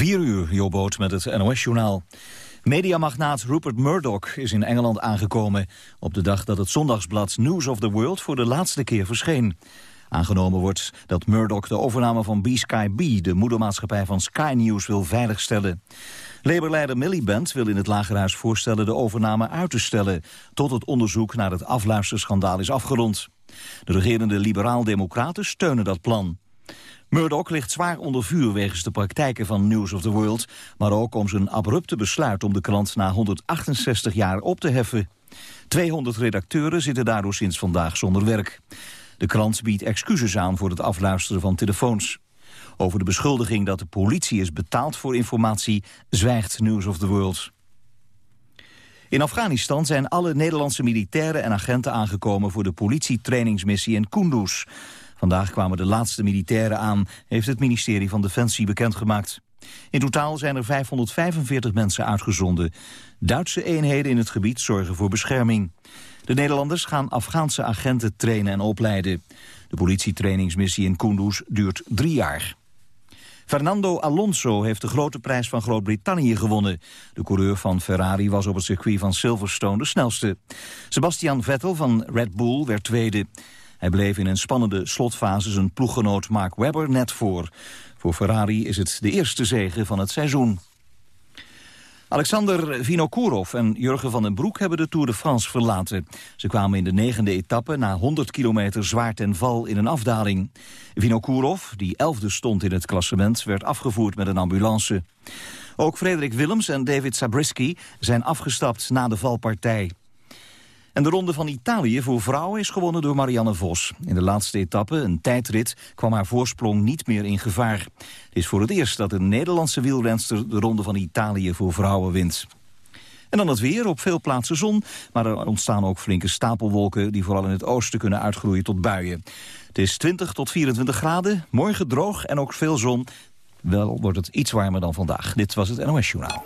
4 uur, Jobboot met het NOS-journaal. Mediamagnaat Rupert Murdoch is in Engeland aangekomen... op de dag dat het zondagsblad News of the World voor de laatste keer verscheen. Aangenomen wordt dat Murdoch de overname van B-Sky B... de moedermaatschappij van Sky News wil veiligstellen. Labour-leider Miliband wil in het Lagerhuis voorstellen de overname uit te stellen... tot het onderzoek naar het afluisterschandaal is afgerond. De regerende liberaal-democraten steunen dat plan. Murdoch ligt zwaar onder vuur wegens de praktijken van News of the World... maar ook om zijn abrupte besluit om de krant na 168 jaar op te heffen. 200 redacteuren zitten daardoor sinds vandaag zonder werk. De krant biedt excuses aan voor het afluisteren van telefoons. Over de beschuldiging dat de politie is betaald voor informatie... zwijgt News of the World. In Afghanistan zijn alle Nederlandse militairen en agenten aangekomen... voor de politietrainingsmissie in Kunduz. Vandaag kwamen de laatste militairen aan, heeft het ministerie van Defensie bekendgemaakt. In totaal zijn er 545 mensen uitgezonden. Duitse eenheden in het gebied zorgen voor bescherming. De Nederlanders gaan Afghaanse agenten trainen en opleiden. De politietrainingsmissie in Kunduz duurt drie jaar. Fernando Alonso heeft de grote prijs van Groot-Brittannië gewonnen. De coureur van Ferrari was op het circuit van Silverstone de snelste. Sebastian Vettel van Red Bull werd tweede. Hij bleef in een spannende slotfase zijn ploeggenoot Mark Webber net voor. Voor Ferrari is het de eerste zege van het seizoen. Alexander Vinokourov en Jurgen van den Broek hebben de Tour de France verlaten. Ze kwamen in de negende etappe na 100 kilometer zwaar ten val in een afdaling. Vinokourov, die elfde stond in het klassement, werd afgevoerd met een ambulance. Ook Frederik Willems en David Sabrisky zijn afgestapt na de valpartij. De ronde van Italië voor vrouwen is gewonnen door Marianne Vos. In de laatste etappe, een tijdrit, kwam haar voorsprong niet meer in gevaar. Het is voor het eerst dat een Nederlandse wielrenster de ronde van Italië voor vrouwen wint. En dan het weer, op veel plaatsen zon, maar er ontstaan ook flinke stapelwolken... die vooral in het oosten kunnen uitgroeien tot buien. Het is 20 tot 24 graden, morgen droog en ook veel zon. Wel wordt het iets warmer dan vandaag. Dit was het NOS Journaal.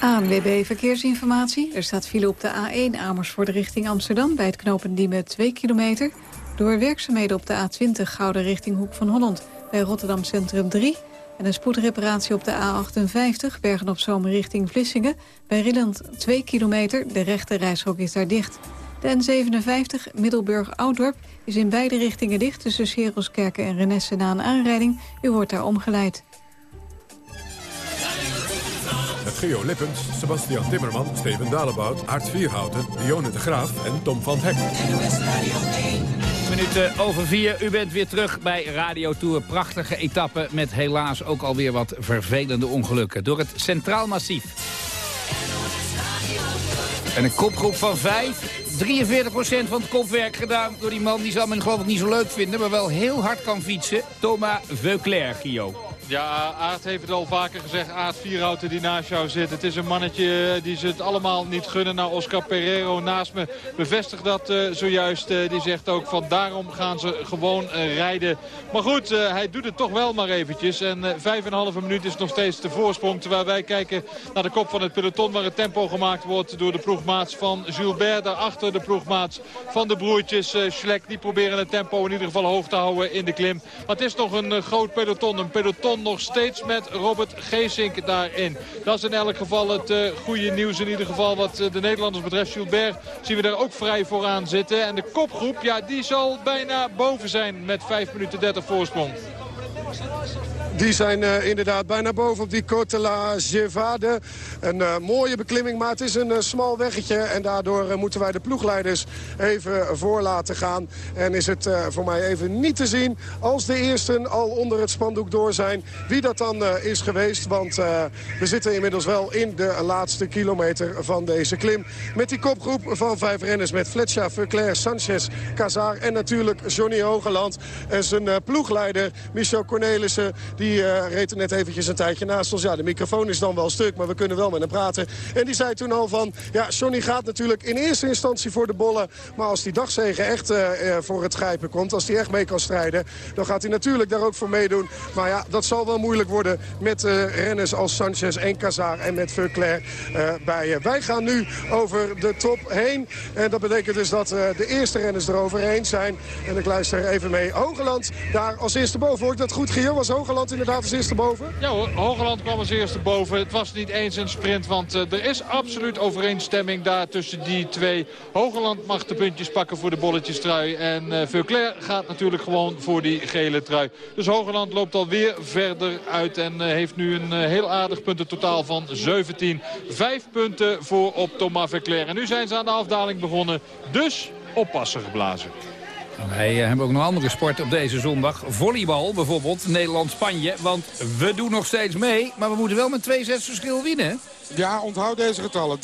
ANWB Verkeersinformatie. Er staat file op de A1 Amersfoort richting Amsterdam... bij het knooppunt Diemen 2 kilometer. Door werkzaamheden op de A20 Gouden richting Hoek van Holland... bij Rotterdam Centrum 3. En een spoedreparatie op de A58 Bergen op Zomer richting Vlissingen. Bij Rilland 2 kilometer. De rechte reishok is daar dicht. De N57 Middelburg-Oudorp is in beide richtingen dicht... tussen Seroskerken en Renesse na een aanrijding. U wordt daar omgeleid. Geo Lippens, Sebastian Timmerman, Steven Dalebout, Art Vierhouten, Dionne de Graaf en Tom van Hek. Minuten over vier. U bent weer terug bij Radio Tour. Prachtige etappe met helaas ook alweer wat vervelende ongelukken. Door het Centraal Massief. En een kopgroep van vijf. 43% van het kopwerk gedaan door die man. Die zal men geloof ik niet zo leuk vinden, maar wel heel hard kan fietsen. Thomas Veuclair, Gio. Ja, Aard heeft het al vaker gezegd. Aard Vierhouten die naast jou zit. Het is een mannetje die ze het allemaal niet gunnen. Nou, Oscar Pereiro naast me bevestigt dat uh, zojuist. Uh, die zegt ook van daarom gaan ze gewoon rijden. Maar goed, hij doet het toch wel maar eventjes. En vijf en een halve minuut is nog steeds de voorsprong. Terwijl wij kijken naar de kop van het peloton waar het tempo gemaakt wordt door de ploegmaats van Gilbert. Daarachter de ploegmaats van de broertjes Schlek. Die proberen het tempo in ieder geval hoog te houden in de klim. Maar het is nog een groot peloton. Een peloton nog steeds met Robert Geesink daarin. Dat is in elk geval het uh, goede nieuws. In ieder geval wat uh, de Nederlanders betreft. Gilbert zien we daar ook vrij vooraan zitten. En de kopgroep, ja, die zal bijna boven zijn met 5 minuten 30 voorsprong. Die zijn uh, inderdaad bijna boven op die Côte la Gevade. Een uh, mooie beklimming, maar het is een uh, smal weggetje. En daardoor moeten wij de ploegleiders even voor laten gaan. En is het voor mij even niet te zien als de eersten al onder het spandoek door zijn. Wie dat dan is geweest, want we zitten inmiddels wel in de laatste kilometer van deze klim. Met die kopgroep van vijf renners met Fletcher, Verclair, Sanchez, Cazar en natuurlijk Johnny Hogeland. En zijn ploegleider Michel Cornelissen, die die uh, reed er net eventjes een tijdje naast ons. Ja, de microfoon is dan wel stuk, maar we kunnen wel met hem praten. En die zei toen al van, ja, Johnny gaat natuurlijk in eerste instantie voor de bollen. Maar als die dagzegen echt uh, voor het grijpen komt, als hij echt mee kan strijden... dan gaat hij natuurlijk daar ook voor meedoen. Maar ja, dat zal wel moeilijk worden met renners als Sanchez en Cazar en met Verclair bij je. Wij gaan nu over de top heen. En dat betekent dus dat de eerste renners eroverheen zijn. En ik luister even mee. Hogeland daar als eerste boven. Hoor ik dat goed, Gio? Was Hogeland inderdaad als eerste boven? Ja Hogeland kwam als eerste boven. Het was niet eens een sprint, want uh, er is absoluut overeenstemming daar tussen die twee. Hogeland mag de puntjes pakken voor de bolletjestrui. En uh, gaat natuurlijk gewoon voor die gele trui. Dus Hogeland loopt alweer verder uit en uh, heeft nu een heel aardig puntentotaal van 17. Vijf punten voor op Thomas Veuclair. En nu zijn ze aan de afdaling begonnen. Dus oppassen geblazen. Wij hebben ook nog andere sporten op deze zondag. Volleybal bijvoorbeeld, Nederland-Spanje. Want we doen nog steeds mee, maar we moeten wel met twee sets verschil winnen. Ja, onthoud deze getallen. 3-0,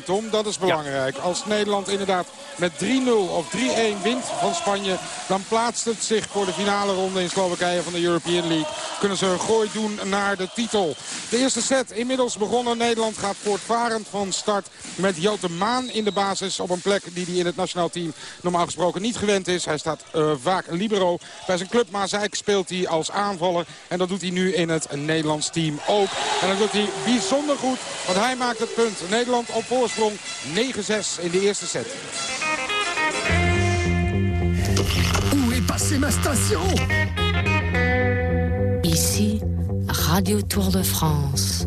3-1, Tom. Dat is belangrijk. Ja. Als Nederland inderdaad met 3-0 of 3-1 wint van Spanje... dan plaatst het zich voor de finale ronde in Slowakije van de European League. Kunnen ze een gooi doen naar de titel. De eerste set inmiddels begonnen. Nederland gaat voortvarend van start met Jote Maan in de basis... op een plek die hij in het nationaal team normaal gesproken niet gewend is. Hij staat uh, vaak libero. Bij zijn club Maasijk speelt hij als aanvaller. En dat doet hij nu in het Nederlands team ook. En dat doet hij bijzonder goed, want hij maakt het punt. Nederland op voorsprong 9-6 in de eerste set. Où est passée ma station Ici, Radio Tour de France.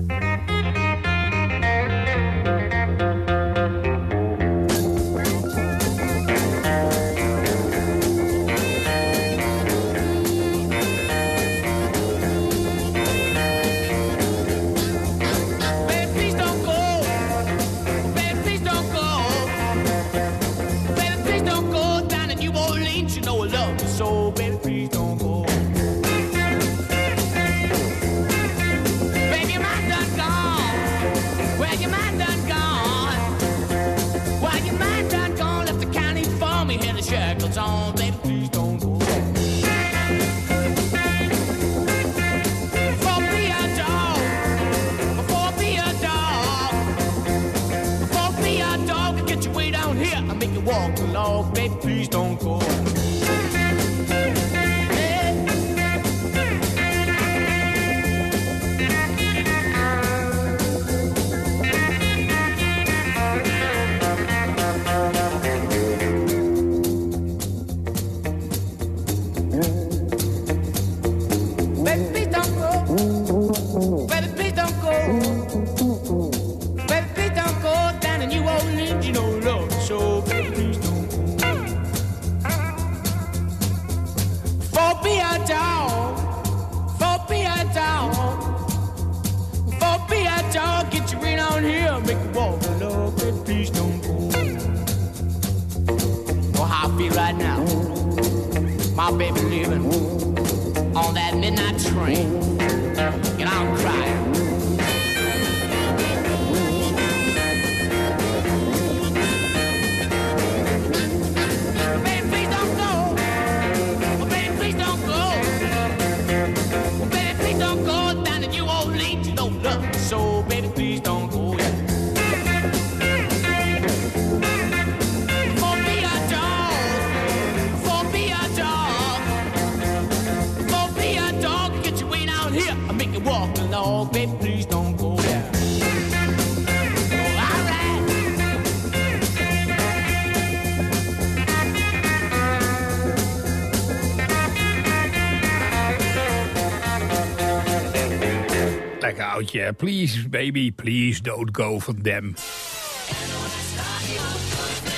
Please, baby, please don't go for them.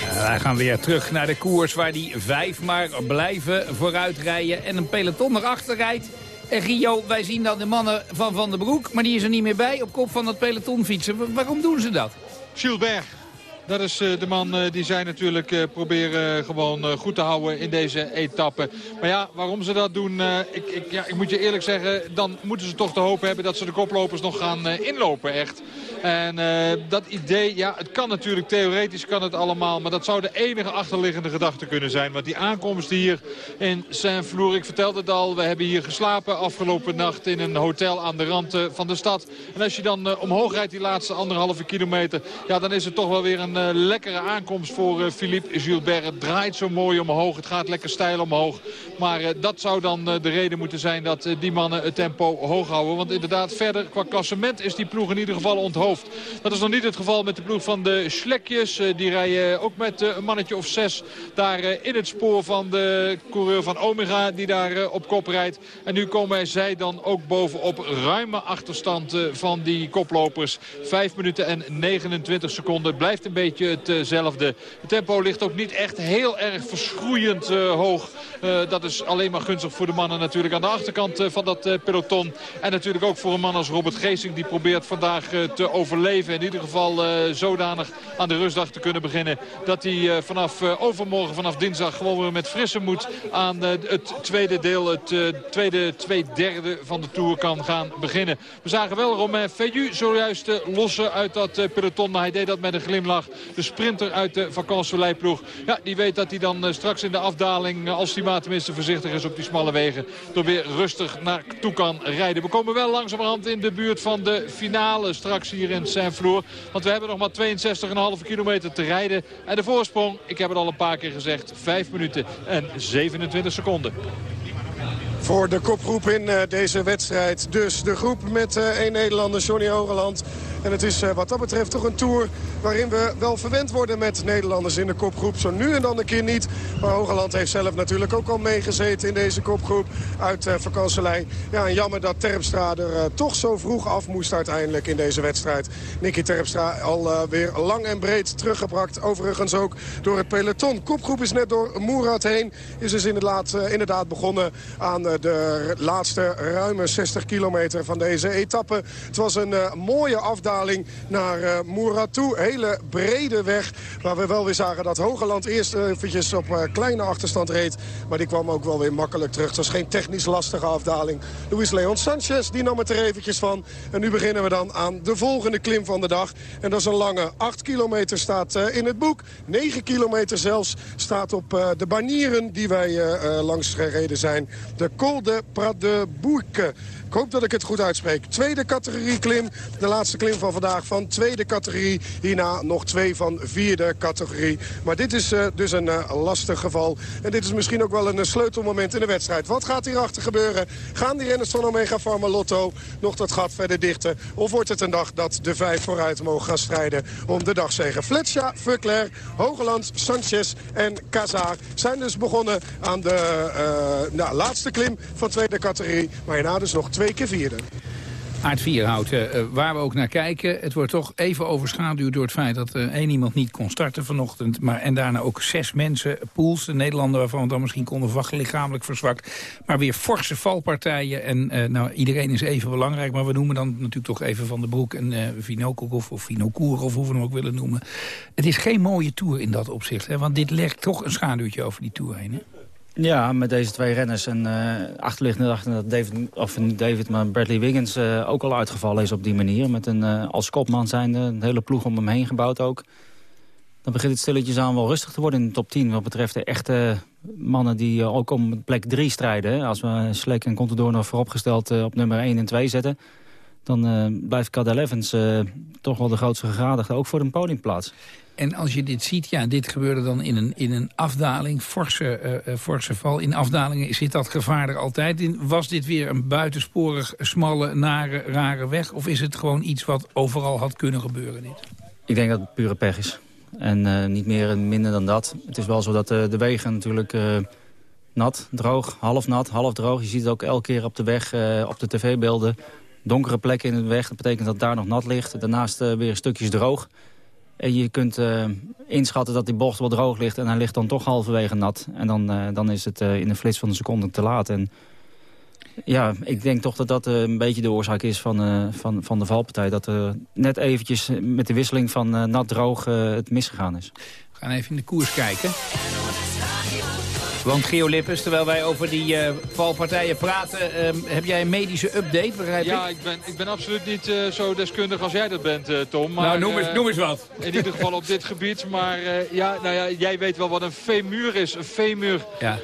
Uh, wij gaan weer terug naar de koers waar die vijf maar blijven vooruitrijden en een peloton erachter rijdt. En Gio, wij zien dan de mannen van Van der Broek, maar die is er niet meer bij op kop van het peloton fietsen. Waarom doen ze dat? Gilbert, dat is de man die zij natuurlijk proberen gewoon goed te houden in deze etappe. Maar ja, waarom ze dat doen, ik, ik, ja, ik moet je eerlijk zeggen... dan moeten ze toch de hoop hebben dat ze de koplopers nog gaan inlopen echt. En dat idee, ja, het kan natuurlijk, theoretisch kan het allemaal. Maar dat zou de enige achterliggende gedachte kunnen zijn. Want die aankomst hier in Saint-Flour, ik vertelde het al... we hebben hier geslapen afgelopen nacht in een hotel aan de rand van de stad. En als je dan omhoog rijdt die laatste anderhalve kilometer... ja, dan is het toch wel weer een een lekkere aankomst voor Philippe Gilbert. Het draait zo mooi omhoog. Het gaat lekker stijl omhoog. Maar dat zou dan de reden moeten zijn dat die mannen het tempo hoog houden. Want inderdaad, verder qua klassement is die ploeg in ieder geval onthoofd. Dat is nog niet het geval met de ploeg van de Schlekjes. die rijden ook met een mannetje of zes daar in het spoor van de coureur van Omega die daar op kop rijdt. En nu komen zij dan ook bovenop ruime achterstand van die koplopers. 5 minuten en 29 seconden. Blijft een beetje hetzelfde. Het tempo ligt ook niet echt heel erg verschroeiend uh, hoog. Uh, dat is alleen maar gunstig voor de mannen natuurlijk aan de achterkant uh, van dat peloton. En natuurlijk ook voor een man als Robert Geesing die probeert vandaag te overleven. In ieder geval zodanig aan de rustdag te kunnen beginnen. Dat hij vanaf overmorgen, vanaf dinsdag gewoon weer met frisse moed aan het tweede deel, het tweede twee derde van de Tour kan gaan beginnen. We zagen wel Romain Feju zojuist lossen uit dat peloton. Maar hij deed dat met een glimlach. De sprinter uit de vakantieleiploeg. Ja, die weet dat hij dan straks in de afdaling, als hij maar tenminste voorzichtig is op die smalle wegen, door weer rustig naar toe kan rijden. We komen wel langzamerhand in de buurt van de finale straks hier in Saint-Flour. Want we hebben nog maar 62,5 kilometer te rijden. En de voorsprong, ik heb het al een paar keer gezegd, 5 minuten en 27 seconden voor de kopgroep in deze wedstrijd. Dus de groep met één Nederlander, Johnny Hogeland. En het is wat dat betreft toch een Tour waarin we wel verwend worden met Nederlanders in de kopgroep. Zo nu en dan een keer niet. Maar Hogeland heeft zelf natuurlijk ook al meegezeten in deze kopgroep uit uh. Ja, en jammer dat Terpstra er uh, toch zo vroeg af moest uiteindelijk in deze wedstrijd. Nicky Terpstra al uh, weer lang en breed teruggebracht. Overigens ook door het peloton. Kopgroep is net door Moerad heen. Is dus inderdaad, inderdaad begonnen aan de laatste ruime 60 kilometer van deze etappe. Het was een mooie afdaling naar Moerad toe hele brede weg. Waar we wel weer zagen dat Hogeland eerst eventjes op uh, kleine achterstand reed. Maar die kwam ook wel weer makkelijk terug. Het was geen technisch lastige afdaling. Luis Leon Sanchez die nam het er eventjes van. En nu beginnen we dan aan de volgende klim van de dag. En dat is een lange 8 kilometer staat uh, in het boek. 9 kilometer zelfs staat op uh, de banieren die wij langs gereden zijn. De Col de Prat de Bourque. Ik hoop dat ik het goed uitspreek. Tweede categorie klim. De laatste klim van vandaag van tweede categorie. Hierna nog twee van vierde categorie. Maar dit is uh, dus een uh, lastig geval. En dit is misschien ook wel een uh, sleutelmoment in de wedstrijd. Wat gaat hierachter gebeuren? Gaan die renners van Omega Pharma Lotto nog dat gat verder dichten? Of wordt het een dag dat de vijf vooruit mogen gaan strijden om de dagzegen? Fletcher, Verclair, Hogeland, Sanchez en Kazar zijn dus begonnen aan de nou, laatste klim van tweede categorie. Maar hierna dus nog twee keer vierde. Aard Vierhouten, uh, waar we ook naar kijken. Het wordt toch even overschaduwd door het feit dat uh, één iemand niet kon starten vanochtend. Maar, en daarna ook zes mensen, pools, de Nederlander waarvan we dan misschien konden verwachten, lichamelijk verzwakt. Maar weer forse valpartijen. En nou, iedereen is even belangrijk, maar we noemen dan natuurlijk toch even Van de Broek en Vinokov of Vinokour of hoe we hem ook willen noemen. Het is geen mooie Tour in dat opzicht, hè, want dit legt toch een schaduwtje over die Tour heen. Hè? Ja, met deze twee renners. En uh, achterliggend achter dat David, of niet David, maar Bradley Wiggins uh, ook al uitgevallen is op die manier. Met een, uh, als kopman zijn een hele ploeg om hem heen gebouwd ook. Dan begint het stilletjes aan wel rustig te worden in de top 10. Wat betreft de echte mannen die ook om plek 3 strijden. Als we Slek en Contador nog vooropgesteld op nummer 1 en 2 zetten... dan blijft Cadel Evans toch wel de grootste gegadigde, ook voor een podiumplaats. En als je dit ziet, ja, dit gebeurde dan in een, in een afdaling, forse, uh, forse val. In afdalingen zit dat gevaar er altijd in. Was dit weer een buitensporig, smalle, nare, rare weg? Of is het gewoon iets wat overal had kunnen gebeuren? Dit? Ik denk dat het pure pech is. En niet meer en minder dan dat. Het is wel zo dat de wegen natuurlijk nat, droog, half nat, half droog. Je ziet het ook elke keer op de weg, op de tv-beelden. Donkere plekken in de weg, dat betekent dat daar nog nat ligt. Daarnaast weer stukjes droog. En je kunt uh, inschatten dat die bocht wel droog ligt... en hij ligt dan toch halverwege nat. En dan, uh, dan is het in een flits van een seconde te laat. En ja, ik denk toch dat dat een beetje de oorzaak is van, van, van de valpartij. Dat er net eventjes met de wisseling van nat-droog het misgegaan is. We gaan even in de koers kijken. Want Geo Lippes, terwijl wij over die uh, valpartijen praten... Uh, heb jij een medische update, begrijp ja, ik? ben, ik ben absoluut niet uh, zo deskundig als jij dat bent, Tom. Maar, nou, noem eens, noem eens wat. In ieder geval op dit gebied. Maar ja, nou ja, jij weet wel wat een femur is. Een femur. Ja.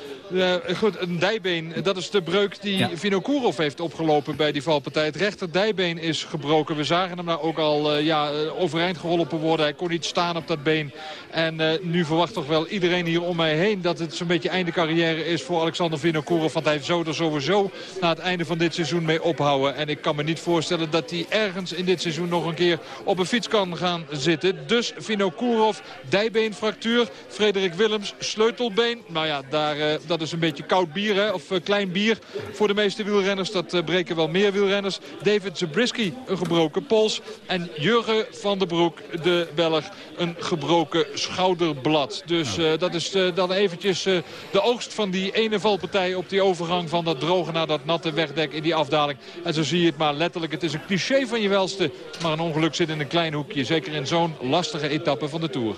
Goed, een dijbeen, dat is de breuk die ja. Vinokourov heeft opgelopen bij die valpartij. Het rechter dijbeen is gebroken. We zagen hem nou ook al ja, overeind geholpen worden. Hij kon niet staan op dat been. En nu verwacht toch wel iedereen hier om mij heen dat het zo'n beetje einde carrière is voor Alexander Vinokourov. Want hij zou er sowieso na het einde van dit seizoen mee ophouden. En ik kan me niet voorstellen dat hij ergens in dit seizoen nog een keer op een fiets kan gaan zitten. Dus Vinokourov, dijbeenfractuur. Frederik Willems, sleutelbeen. Nou ja, daar, uh, dat is een beetje koud bier, hè? of uh, klein bier voor de meeste wielrenners. Dat uh, breken wel meer wielrenners. David Zabriskie, een gebroken pols. En Jurgen van der Broek, de Belg, een gebroken schouderblad. Dus dat is dan eventjes de oogst van die ene valpartij op die overgang van dat droge naar dat natte wegdek in die afdaling. En zo zie je het maar letterlijk. Het is een cliché van je welste, maar een ongeluk zit in een klein hoekje. Zeker in zo'n lastige etappe van de Tour.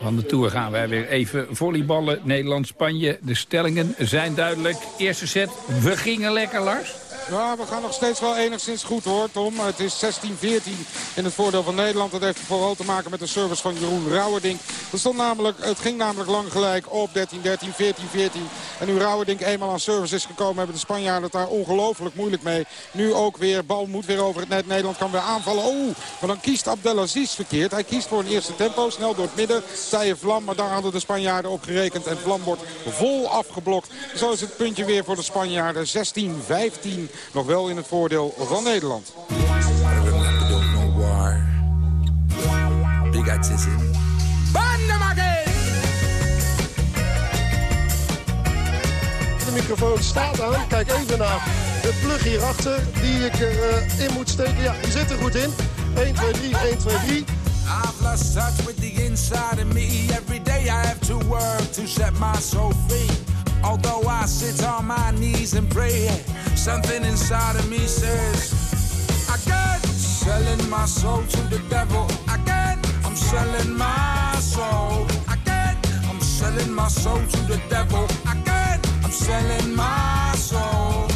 Van de Tour gaan wij weer even volleyballen. Nederland-Spanje. De stellingen zijn duidelijk. Eerste set, we gingen lekker, Lars. Ja, we gaan nog steeds wel enigszins goed hoor, Tom. Het is 16-14 in het voordeel van Nederland. Dat heeft vooral te maken met de service van Jeroen Rauwerdink. Het, stond namelijk, het ging namelijk lang gelijk op 13-13, 14-14. En nu Rauwerdink eenmaal aan service is gekomen... hebben de Spanjaarden het daar ongelooflijk moeilijk mee. Nu ook weer, bal moet weer over het net. Nederland kan weer aanvallen. Oeh, maar dan kiest Abdelaziz verkeerd. Hij kiest voor een eerste tempo, snel door het midden. Tije Vlam, maar daar hadden de Spanjaarden op gerekend. En Vlam wordt vol afgeblokt. Zo is het puntje weer voor de Spanjaarden. 16-15 nog wel in het voordeel van Nederland. De microfoon staat aan. Kijk even naar de plug hierachter die ik erin uh, moet steken. Ja, die zit er goed in. 1, 2, 3, 1, 2, 3. I've lost touch with the inside of me. Every day I have to work to set my soul free. Although I sit on my knees and pray, something inside of me says, I got selling my soul to the devil. I got, I'm selling my soul. I got, I'm selling my soul to the devil. I got, I'm selling my soul.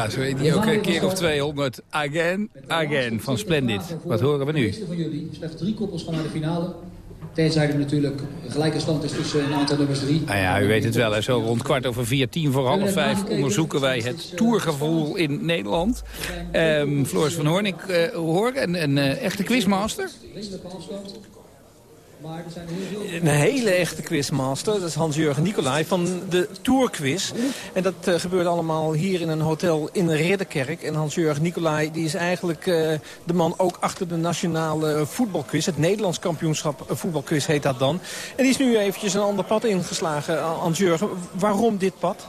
Ja, zo heet die ook een keer of 200. Again, again van Splendid. Wat horen we nu? van jullie slechts drie koppels gaan naar de finale. Tenzij er natuurlijk gelijke stand is tussen een aantal nummers drie. Nou ja, u weet het wel. Hè. Zo rond kwart over vier, tien voor half vijf onderzoeken wij het tourgevoel in Nederland. Um, Floris van Hoorn, ik uh, hoor een, een uh, echte quizmaster. Een hele echte quizmaster, dat is Hans-Jurgen Nicolai van de Tourquiz. En dat uh, gebeurt allemaal hier in een hotel in Ridderkerk. En Hans-Jurgen Nicolai die is eigenlijk uh, de man ook achter de nationale voetbalquiz. Het Nederlands kampioenschap voetbalquiz heet dat dan. En die is nu eventjes een ander pad ingeslagen, Hans-Jurgen. Waarom dit pad?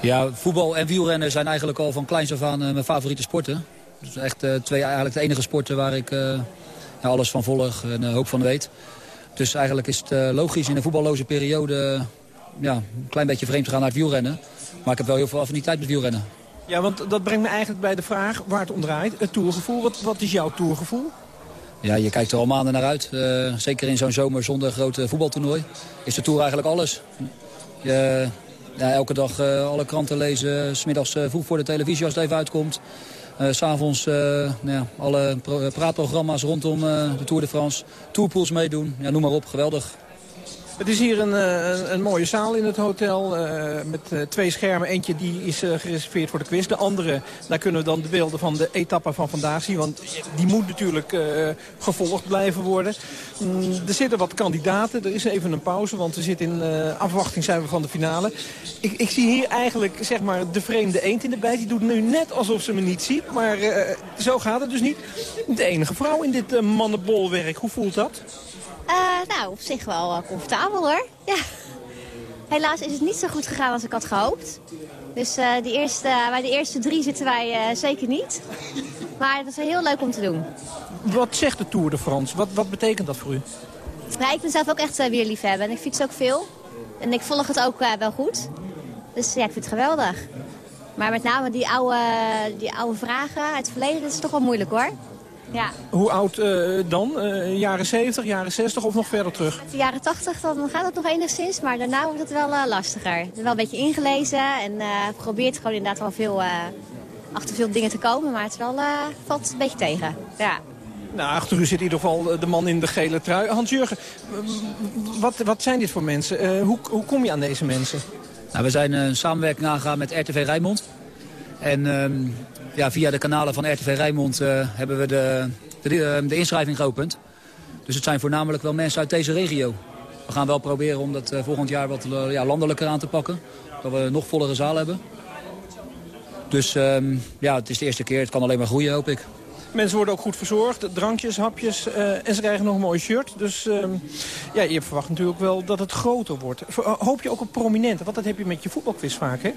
Ja, voetbal en wielrennen zijn eigenlijk al van kleins af aan uh, mijn favoriete sporten. Dus echt uh, twee, eigenlijk de enige sporten waar ik uh, ja, alles van volg en een hoop van weet. Dus eigenlijk is het logisch in een voetballoze periode ja, een klein beetje vreemd te gaan naar het wielrennen. Maar ik heb wel heel veel affiniteit met wielrennen. Ja, want dat brengt me eigenlijk bij de vraag waar het om draait. Het tourgevoel. Wat, wat is jouw tourgevoel? Ja, je kijkt er al maanden naar uit. Uh, zeker in zo'n zomer zonder grote voetbaltoernooi. Is de Tour eigenlijk alles. Je, ja, elke dag uh, alle kranten lezen, smiddags uh, vroeg voor de televisie als het even uitkomt. Uh, S'avonds nou ja, alle praatprogramma's rondom de Tour de France. Tourpools meedoen, ja, noem maar op, geweldig. Het is hier een, een, een, mooie zaal in het hotel uh, met uh, twee schermen. Eentje die is gereserveerd voor de quiz. De andere, daar kunnen we dan de beelden van de etappe van vandaag zien. Want die moet natuurlijk gevolgd blijven worden. Mm, er zitten wat kandidaten. Er is even een pauze, want we zitten in afwachting zijn we van de finale. Ik, ik, zie hier eigenlijk zeg maar, de vreemde eend in de bijt. Die doet nu net alsof ze me niet ziet. Maar zo gaat het dus niet. De enige vrouw in dit mannenbolwerk. Hoe voelt dat? Uh, nou, op zich wel uh, comfortabel hoor. Ja. Helaas is het niet zo goed gegaan als ik had gehoopt. Dus uh, die eerste, bij de eerste drie zitten wij zeker niet. Maar het is wel heel leuk om te doen. Wat zegt de Tour de France? Wat, wat betekent dat voor u? Nou, ik ben zelf ook echt weer liefhebber en ik fiets ook veel. En ik volg het ook wel goed. Dus ja, ik vind het geweldig. Maar met name die oude, die oude vragen uit het verleden, dat is toch wel moeilijk hoor. Ja. Hoe oud uh, dan? Uh, jaren 70, jaren 60 of nog verder terug? De jaren 80 dan gaat het nog enigszins, maar daarna wordt het wel uh, lastiger. Wel een beetje ingelezen en probeert gewoon inderdaad wel veel, achter veel dingen te komen, maar het wel, valt een beetje tegen. Ja. Nou, achter u zit in ieder geval de man in de gele trui. Hans-Jurgen, wat, wat zijn dit voor mensen? hoe, hoe kom je aan deze mensen? Nou, we zijn een samenwerking aangegaan met RTV Rijnmond. En um, ja, via de kanalen van RTV Rijnmond uh, hebben we de, de, de, inschrijving geopend. Dus het zijn voornamelijk wel mensen uit deze regio. We gaan wel proberen om dat uh, volgend jaar wat ja, landelijker aan te pakken. Dat we nog vollere zaal hebben. Dus um, ja, het is de eerste keer. Het kan alleen maar groeien, hoop ik. Mensen worden ook goed verzorgd, drankjes, hapjes en ze krijgen nog een mooi shirt. Dus um, ja, je verwacht natuurlijk wel dat het groter wordt. Hoop je ook op prominenten? Want dat heb je met je voetbalquiz vaak, hè?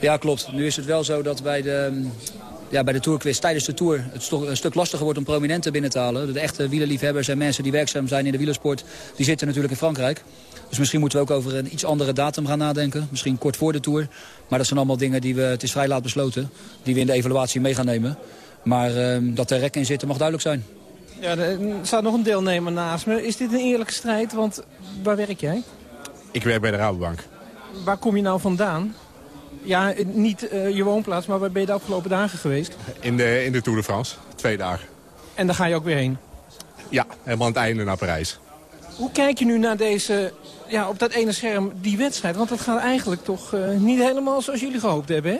Ja, klopt. Nu is het wel zo dat bij de, ja, bij de tourquiz tijdens de tour het een stuk lastiger wordt om prominenten binnen te halen. De echte wielerliefhebbers en mensen die werkzaam zijn in de wielersport, die zitten natuurlijk in Frankrijk. Dus misschien moeten we ook over een iets andere datum gaan nadenken. Misschien kort voor de tour. Maar dat zijn allemaal dingen die we, het is vrij laat besloten, die we in de evaluatie mee gaan nemen. Maar uh, dat er rek in zitten mag duidelijk zijn. Ja, er staat nog een deelnemer naast me. Is dit een eerlijke strijd? Want waar werk jij? Ik werk bij de Rabobank. Waar kom je nou vandaan? Ja, niet uh, je woonplaats, maar waar ben je de afgelopen dagen geweest? In de, in de Tour de France, twee dagen. En daar ga je ook weer heen? Ja, helemaal aan het einde naar Parijs. Hoe kijk je nu naar deze, ja, op dat ene scherm, die wedstrijd? Want dat gaat eigenlijk toch uh, niet helemaal zoals jullie gehoopt hebben, hè?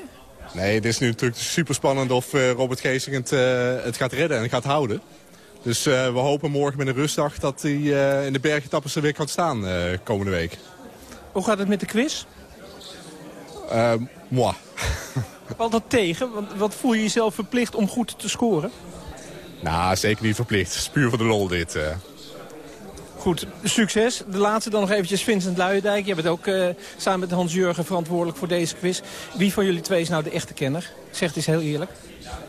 Nee, het is nu natuurlijk super spannend of uh, Robert Geesing het, het gaat redden en gaat houden. Dus we hopen morgen met een rustdag dat hij in de bergetappes er weer kan staan komende week. Hoe gaat het met de quiz? Moi. Valt dat tegen? Want wat voel je jezelf verplicht om goed te scoren? Nou, zeker niet verplicht. Het is puur voor de lol dit. Uh. Goed, succes. De laatste dan nog eventjes Vincent Luijendijk. Je bent ook uh, samen met Hans-Jurgen verantwoordelijk voor deze quiz. Wie van jullie twee is nou de echte kenner? Zeg het eens heel eerlijk.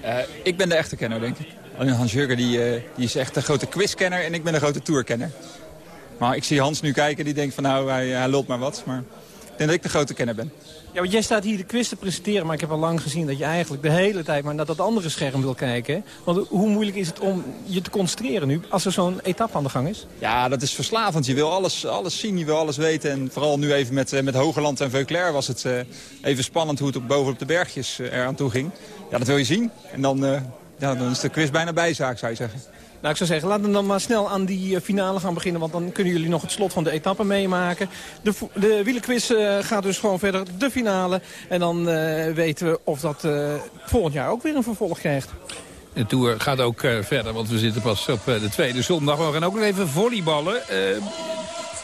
Uh, ik ben de echte kenner, denk ik. Hans-Jurgen die, die is echt een grote quizkenner en ik ben een grote tourkenner. Maar ik zie Hans nu kijken, die denkt van nou, hij, hij lult maar wat. Maar denk dat ik de grote kenner ben. Ja, want jij staat hier de quiz te presenteren, maar ik heb al lang gezien dat je eigenlijk de hele tijd maar naar dat andere scherm wil kijken. Want hoe moeilijk is het om je te concentreren nu, als er zo'n etappe aan de gang is? Ja, dat is verslavend. Je wil alles, alles zien, je wil alles weten. En vooral nu even met, met Hogeland en Veuclair was het even spannend hoe het op de bergjes eraan toe ging. Ja, dat wil je zien. En dan, ja, dan is de quiz bijna bijzaak, zou je zeggen. Nou, ik zou zeggen, laten we dan maar snel aan die eh, finale gaan beginnen. Want dan kunnen jullie nog het slot van de etappe meemaken. De, de wielenquiz uh, gaat dus gewoon verder. De finale. En dan uh, weten we of dat uh, volgend jaar ook weer een vervolg krijgt. De Tour gaat ook verder, want we zitten pas op de tweede zondag. We gaan ook nog even volleyballen.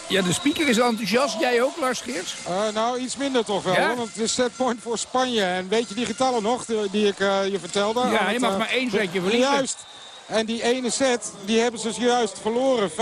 Ja, de speaker is enthousiast. Jij ook, Lars Geerts? Uh, nou, iets minder toch wel. Ja? Want het is setpoint voor Spanje. En weet je die getallen nog die, die ik uh, je vertelde? Ja, je mag uh, maar één setje verliezen. Juist. En die ene set, die hebben ze juist verloren. 25-23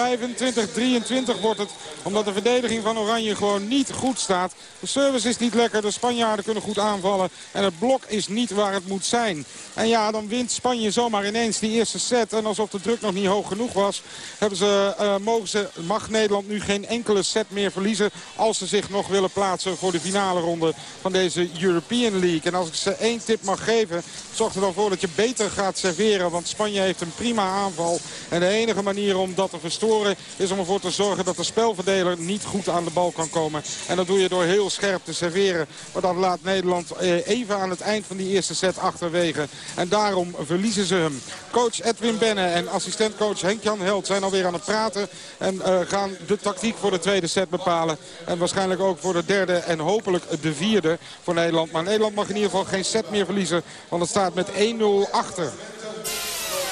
wordt het, omdat de verdediging van Oranje gewoon niet goed staat. De service is niet lekker, de Spanjaarden kunnen goed aanvallen. En het blok is niet waar het moet zijn. En ja, dan wint Spanje zomaar ineens die eerste set. En alsof de druk nog niet hoog genoeg was, hebben ze, uh, mogen ze, mag Nederland nu geen enkele set meer verliezen... als ze zich nog willen plaatsen voor de finale ronde van deze European League. En als ik ze één tip mag geven, zorg er dan voor dat je beter gaat serveren. Want Spanje heeft een prima aanval. En de enige manier om dat te verstoren is om ervoor te zorgen dat de spelverdeler niet goed aan de bal kan komen. En dat doe je door heel scherp te serveren. Maar dat laat Nederland eh, even aan het eind van die eerste set achterwege. En daarom verliezen ze hem. Coach Edwin Benne en assistentcoach Henk-Jan Held zijn alweer aan het praten. En uh, gaan de tactiek voor de tweede set bepalen. En waarschijnlijk ook voor de derde en hopelijk de vierde voor Nederland. Maar Nederland mag in ieder geval geen set meer verliezen. Want het staat met 1-0 achter.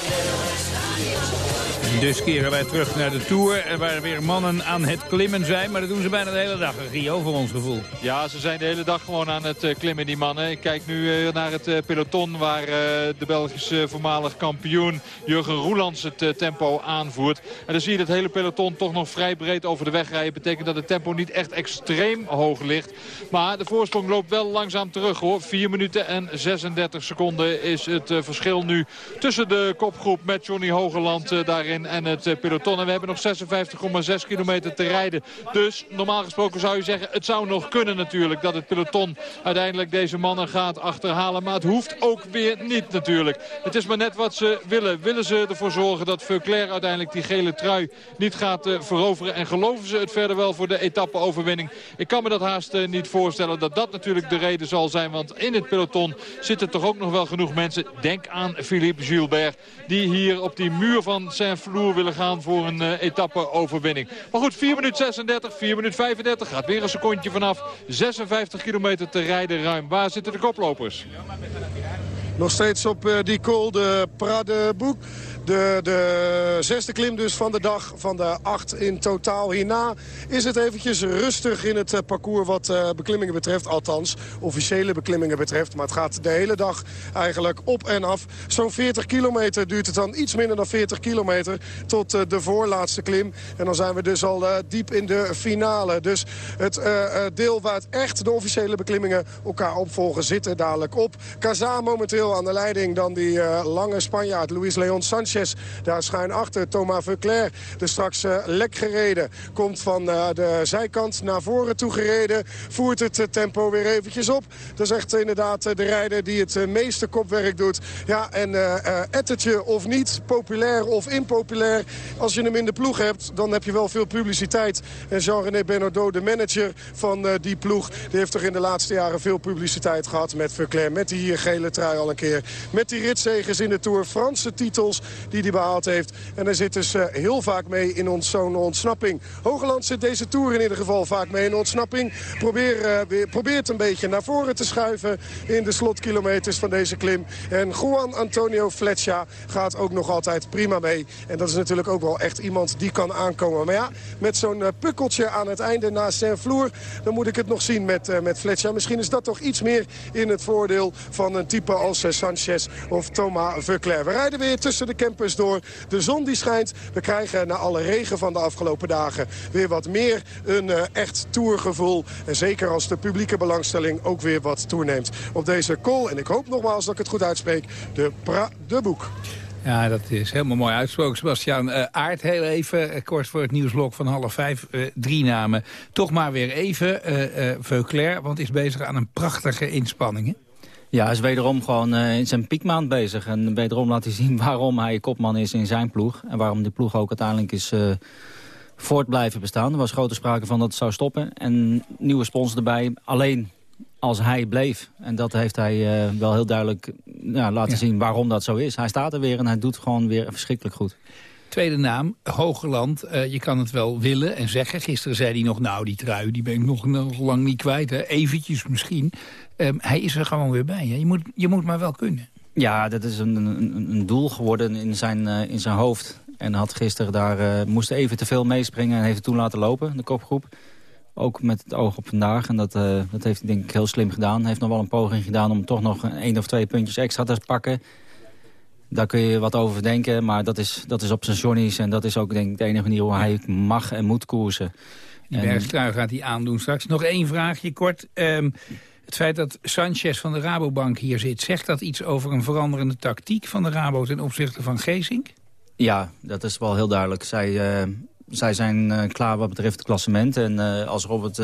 Yes. Dus keren wij terug naar de Tour. Er waren weer mannen aan het klimmen zijn. Maar dat doen ze bijna de hele dag, Rio, voor ons gevoel. Ja, ze zijn de hele dag gewoon aan het uh, klimmen, die mannen. Ik kijk nu uh, naar het peloton waar de Belgische voormalig kampioen Jurgen Roelands het tempo aanvoert. En dan zie je dat hele peloton toch nog vrij breed over de weg rijden. betekent dat het tempo niet echt extreem hoog ligt. Maar de voorsprong loopt wel langzaam terug hoor. 4 minuten en 36 seconden is het verschil nu tussen de kopgroep met Johnny Hogeland daarin en het eh, peloton. En we hebben nog 56,6 kilometer te rijden. Dus normaal gesproken zou je zeggen, het zou nog kunnen natuurlijk... dat het peloton uiteindelijk deze mannen gaat achterhalen. Maar het hoeft ook weer niet natuurlijk. Het is maar net wat ze willen. Willen ze ervoor zorgen dat Veuclair uiteindelijk die gele trui niet gaat uh, veroveren? En geloven ze het verder wel voor de etappe-overwinning? Ik kan me dat haast uh, niet voorstellen dat dat natuurlijk de reden zal zijn. Want in het peloton zitten toch ook nog wel genoeg mensen. Denk aan Philippe Gilbert. Die hier op die muur van Saint-Flour willen gaan voor een uh, etappe-overwinning. Maar goed, 4 minuten 36, 4 minuten 35. Gaat weer een secondje vanaf. 56 kilometer te rijden ruim. Waar zitten de koplopers? Nog steeds op uh, die col de Pradeboek. De, de zesde klim dus van de dag van de acht in totaal. Hierna is het eventjes rustig in het uh, parcours wat uh, beklimmingen betreft. Althans, officiële beklimmingen betreft. Maar het gaat de hele dag eigenlijk op en af. Zo'n 40 kilometer duurt het dan. Iets minder dan 40 kilometer tot uh, de voorlaatste klim. En dan zijn we dus al diep in de finale. Dus het deel waar het echt de officiële beklimmingen elkaar opvolgen zitten dadelijk op. Kaza momenteel aan de leiding. Dan die lange Spanjaard Luis Leon Sanchez daar schuin achter Thomas Veuclair. De straks uh, lek gereden. Komt van uh, de zijkant naar voren toe gereden. Voert het uh, tempo weer eventjes op. Dat is echt inderdaad de rijder die het meeste kopwerk doet. Ja, en ettertje of niet, populair of impopulair. Als je hem in de ploeg hebt, dan heb je wel veel publiciteit. En Jean-René Benardo, de manager van die ploeg... die heeft toch in de laatste jaren veel publiciteit gehad met Veuclair. Met die gele trui al een keer. Met die ritzegers in de Tour. Franse titels die hij behaald heeft. En hij zit dus uh, heel vaak mee in ons, zo'n ontsnapping. Hogeland zit deze Tour in ieder geval vaak mee in ontsnapping. Probeer, uh, weer, probeert een beetje naar voren te schuiven in de slotkilometers van deze klim. En Juan Antonio Fletcher gaat ook nog altijd prima mee. En dat is natuurlijk ook wel echt iemand die kan aankomen. Maar ja, met zo'n uh, pukkeltje aan het einde na Saint-Flour... dan moet ik het nog zien met, met Fletcher. Misschien is dat toch iets meer in het voordeel van een type als Sanchez of Thomas Veuclair. We rijden weer tussen de door. De zon die schijnt. We krijgen na alle regen van de afgelopen dagen weer wat meer een uh, echt tourgevoel. En zeker als de publieke belangstelling ook weer wat toeneemt op deze call. En ik hoop nogmaals dat ik het goed uitspreek. De Pra de Boek. Ja, dat is helemaal mooi uitgesproken. Sebastian uh, Aert, heel even, kort voor het nieuwsblok van half vijf. drie namen. Toch maar weer even, uh, Veuclair, want is bezig aan een prachtige inspanning, hè? Ja, hij is wederom gewoon in zijn piekmaand bezig. En wederom laat hij zien waarom hij kopman is in zijn ploeg. En waarom die ploeg ook uiteindelijk is voort blijven bestaan. Er was grote sprake van dat het zou stoppen. En nieuwe sponsor erbij. Alleen als hij bleef. En dat heeft hij uh, wel heel duidelijk ja, laten zien waarom dat zo is. Hij staat er weer en hij doet gewoon weer verschrikkelijk goed. Tweede naam, Hogeland. Uh, je kan het wel willen en zeggen. Gisteren zei hij nog, nou die trui die ben ik nog, nog lang niet kwijt. Hè. Eventjes misschien. Um, hij is er gewoon weer bij. Hè. Je, moet, je moet maar wel kunnen. Ja, dat is een, een, een doel geworden in zijn, uh, in zijn hoofd. En had gisteren daar, uh, moest even te veel meespringen en heeft het toen laten lopen, de kopgroep. Ook met het oog op vandaag. En dat, dat heeft hij denk ik heel slim gedaan. Hij heeft nog wel een poging gedaan om toch nog één of twee puntjes extra te pakken. Daar kun je wat over denken, maar dat is, dat is op zijn journeys. En dat is ook denk ik de enige manier hoe hij mag en moet koersen. Die gaat hij aandoen straks. Nog één vraagje kort. Um, het feit dat Sanchez van de Rabobank hier zit... zegt dat iets over een veranderende tactiek van de Rabo... ten opzichte van Gezink? Ja, dat is wel heel duidelijk. Zij, uh, zij zijn uh, klaar wat betreft het klassement. En uh, als Robert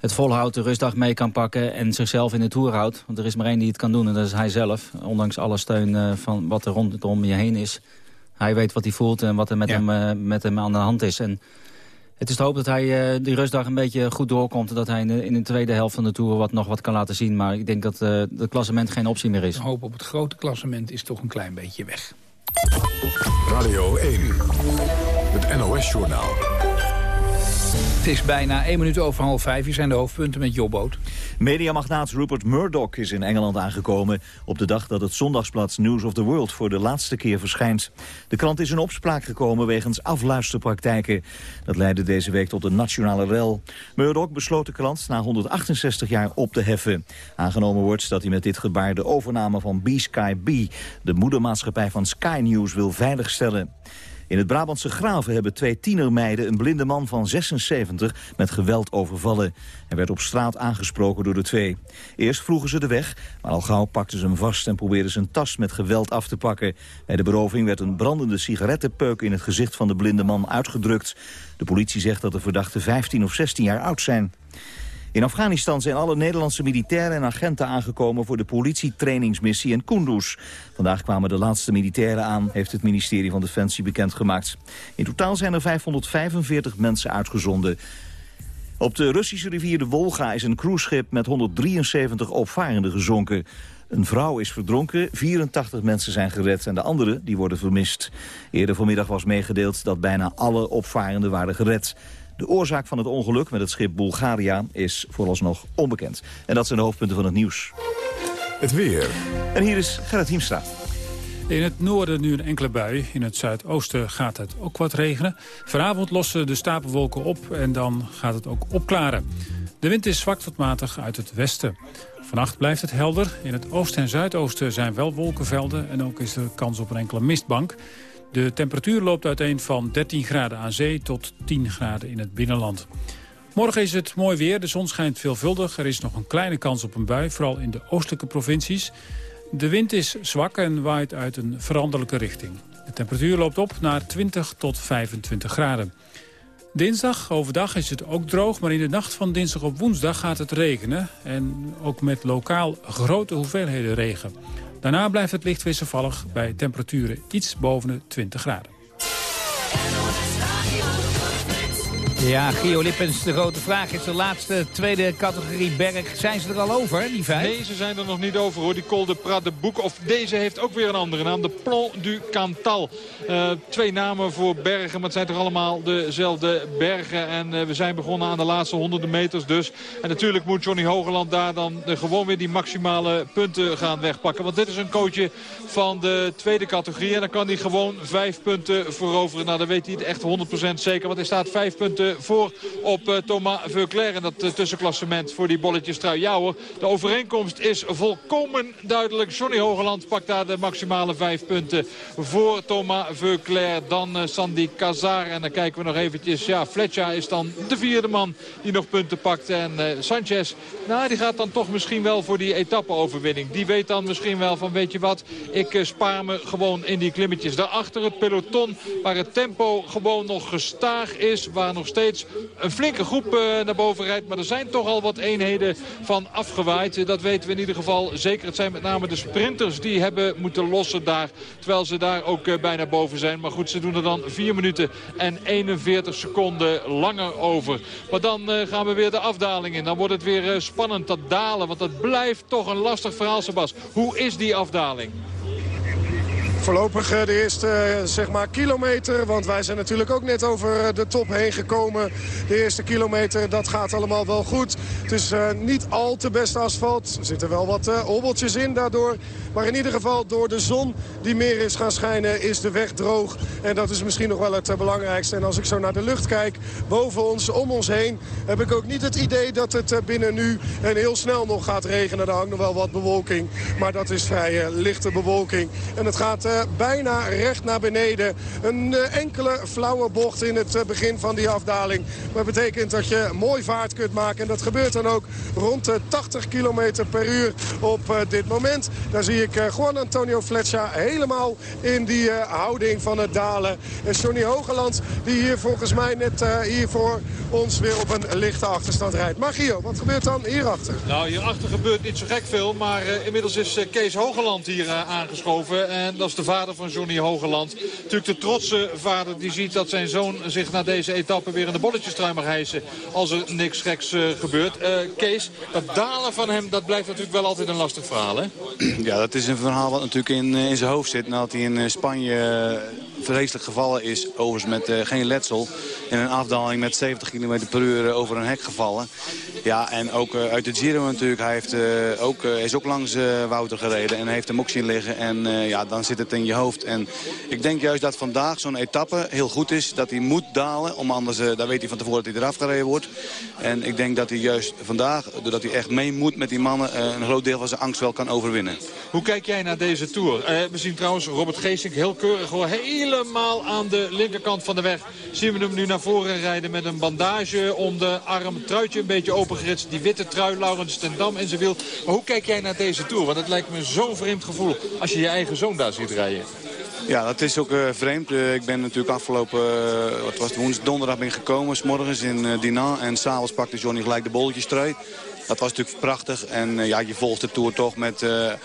het volhoudt, de rustdag mee kan pakken... en zichzelf in de Tour houdt, want er is maar één die het kan doen... en dat is hij zelf, ondanks alle steun van wat er rondom je heen is. Hij weet wat hij voelt en wat er met, ja. hem, met hem aan de hand is. En het is te hoop dat hij uh, die rustdag een beetje goed doorkomt... en dat hij in de, in de, tweede helft van de Tour wat, nog wat kan laten zien. Maar ik denk dat uh, het klassement geen optie meer is. De hoop op het grote klassement is toch een klein beetje weg. Radio 1, het NOS-journaal. Het is bijna één minuut over half vijf. Hier zijn de hoofdpunten met Jobboot. Mediamagnaat Rupert Murdoch is in Engeland aangekomen... op de dag dat het zondagsblad News of the World voor de laatste keer verschijnt. De krant is in opspraak gekomen wegens afluisterpraktijken. Dat leidde deze week tot een nationale rel. Murdoch besloot de krant na 168 jaar op te heffen. Aangenomen wordt dat hij met dit gebaar de overname van B-Sky de moedermaatschappij van Sky News wil veiligstellen. In het Brabantse Graven hebben twee tienermeiden een blinde man van 76 met geweld overvallen. Hij werd op straat aangesproken door de twee. Eerst vroegen ze de weg, maar al gauw pakten ze hem vast en probeerden zijn tas met geweld af te pakken. Bij de beroving werd een brandende sigarettenpeuk in het gezicht van de blinde man uitgedrukt. De politie zegt dat de verdachten 15 of 16 jaar oud zijn. In Afghanistan zijn alle Nederlandse militairen en agenten aangekomen voor de politietrainingsmissie in Kunduz. Vandaag kwamen de laatste militairen aan, heeft het ministerie van Defensie bekendgemaakt. In totaal zijn er 545 mensen uitgezonden. Op de Russische rivier de Wolga is een cruiseschip met 173 opvarenden gezonken. Een vrouw is verdronken, 84 mensen zijn gered en de anderen die worden vermist. Eerder vanmiddag was meegedeeld dat bijna alle opvarenden waren gered. De oorzaak van het ongeluk met het schip Bulgaria is vooralsnog onbekend. En dat zijn de hoofdpunten van het nieuws. Het weer. En hier is Gerrit Hiemstra. In het noorden nu een enkele bui. In het zuidoosten gaat het ook wat regenen. Vanavond lossen de stapelwolken op en dan gaat het ook opklaren. De wind is zwak tot matig uit het westen. Vannacht blijft het helder. In het oosten en zuidoosten zijn wel wolkenvelden... en ook is er kans op een enkele mistbank. De temperatuur loopt uiteen van 13 graden aan zee tot 10 graden in het binnenland. Morgen is het mooi weer, de zon schijnt veelvuldig. Er is nog een kleine kans op een bui, vooral in de oostelijke provincies. De wind is zwak en waait uit een veranderlijke richting. De temperatuur loopt op naar 20 tot 25 graden. Dinsdag overdag is het ook droog, maar in de nacht van dinsdag op woensdag gaat het regenen. En ook met lokaal grote hoeveelheden regen. Daarna blijft het licht wisselvallig bij temperaturen iets boven de 20 graden. Ja, Gio Lippens, de grote vraag is de laatste tweede categorie berg. Zijn ze er al over, die vijf? Nee, ze zijn er nog niet over hoor. Die Col de Prat de Boek. Of deze heeft ook weer een andere naam. De Plon du Cantal. Uh, twee namen voor bergen, maar het zijn toch allemaal dezelfde bergen. En uh, we zijn begonnen aan de laatste honderden meters dus. En natuurlijk moet Johnny Hogeland daar dan uh, gewoon weer die maximale punten gaan wegpakken. Want dit is een coachje van de tweede categorie. En dan kan hij gewoon vijf punten veroveren. Nou, dan weet hij het echt 100% zeker. Want hij staat vijf punten voor op Thomas Veuclair. En dat tussenklassement voor die bolletjes trui. De overeenkomst is volkomen duidelijk. Johnny Hogeland pakt daar de maximale vijf punten voor Thomas Veuclair. Dan Sandy Cazar. En dan kijken we nog eventjes. Ja, Fletcher is dan de vierde man die nog punten pakt. En Sanchez, nou die gaat dan toch misschien wel voor die etappe-overwinning. Die weet dan misschien wel van weet je wat, ik spaar me gewoon in die klimmetjes. Daarachter het peloton waar het tempo gewoon nog gestaag is. Waar nog steeds een flinke groep naar boven rijdt. Maar er zijn toch al wat eenheden van afgewaaid. Dat weten we in ieder geval zeker. Het zijn met name de sprinters die hebben moeten lossen daar. Terwijl ze daar ook bijna boven zijn. Maar goed, ze doen er dan 4 minuten en 41 seconden langer over. Maar dan gaan we weer de afdaling in. Dan wordt het weer spannend, dat dalen. Want dat blijft toch een lastig verhaal, Sebas. Hoe is die afdaling? Voorlopig eh, de eerste eh, zeg maar, kilometer. Want wij zijn natuurlijk ook net over eh, de top heen gekomen. De eerste kilometer, dat gaat allemaal wel goed. Het is niet al te best asfalt. Er zitten wel wat hobbeltjes in daardoor. Maar in ieder geval door de zon die meer is gaan schijnen is de weg droog. En dat is misschien nog wel het belangrijkste. En als ik zo naar de lucht kijk, boven ons, om ons heen... heb ik ook niet het idee dat het binnen nu en heel snel nog gaat regenen. Er hangt nog wel wat bewolking. Maar dat is vrij lichte bewolking. En het gaat uh, bijna recht naar beneden. Een uh, enkele flauwe bocht in het uh, begin van die afdaling. Maar betekent dat je mooi vaart kunt maken. En dat gebeurt dan ook rond de 80 km per uur op dit moment. Daar zie ik Juan Antonio Fletcher helemaal in die houding van het dalen. En Johnny Hogeland die hier volgens mij net hier voor ons weer op een lichte achterstand rijdt. Maar Gio, wat gebeurt dan hierachter? Nou, hierachter gebeurt niet zo gek veel. Maar inmiddels is Kees Hogeland hier aangeschoven. En dat is vader van Johnny Hogeland. Natuurlijk de trotse vader die ziet dat zijn zoon zich na deze etappe weer in de bolletjestrui mag hijsen. Als er niks geks uh, gebeurt. Uh, Kees, dat dalen van hem, dat blijft natuurlijk wel altijd een lastig verhaal, hè? Ja, dat is een verhaal wat natuurlijk in, in zijn hoofd zit. Nadat hij in Spanje vreselijk gevallen is. Overigens met uh, geen letsel. In een afdaling met 70 km per uur over een hek gevallen. Ja, en ook uh, uit de Giro natuurlijk. Hij heeft, ook, is ook langs Wouter gereden en heeft hem ook zien liggen. En ja, dan zit het in je hoofd. En ik denk juist dat vandaag zo'n etappe heel goed is. Dat hij moet dalen. Om anders, dan weet hij van tevoren dat hij eraf gereden wordt. En ik denk dat hij juist vandaag, doordat hij echt mee moet met die mannen... een groot deel van zijn angst wel kan overwinnen. Hoe kijk jij naar deze Tour? we zien trouwens Robert Geesink heel keurig. Gewoon helemaal aan de linkerkant van de weg. Zien we hem nu naar voren rijden met een bandage om de arm. Truitje een beetje opengeritst. Die witte trui, Laurens ten Dam en zijn wiel. Maar hoe kijk jij naar deze Tour? Want het lijkt me zo'n vreemd gevoel als je je eigen zoon daar ziet rijden. Ja, dat is ook uh, vreemd. Uh, ik ben natuurlijk afgelopen, uh, wat was het, woensdag, donderdag ben ik gekomen, s morgens in Dinan. En s'avonds pakte Johnny gelijk de bolletjes trui. Dat was natuurlijk prachtig. En ja, je volgt de Tour toch met de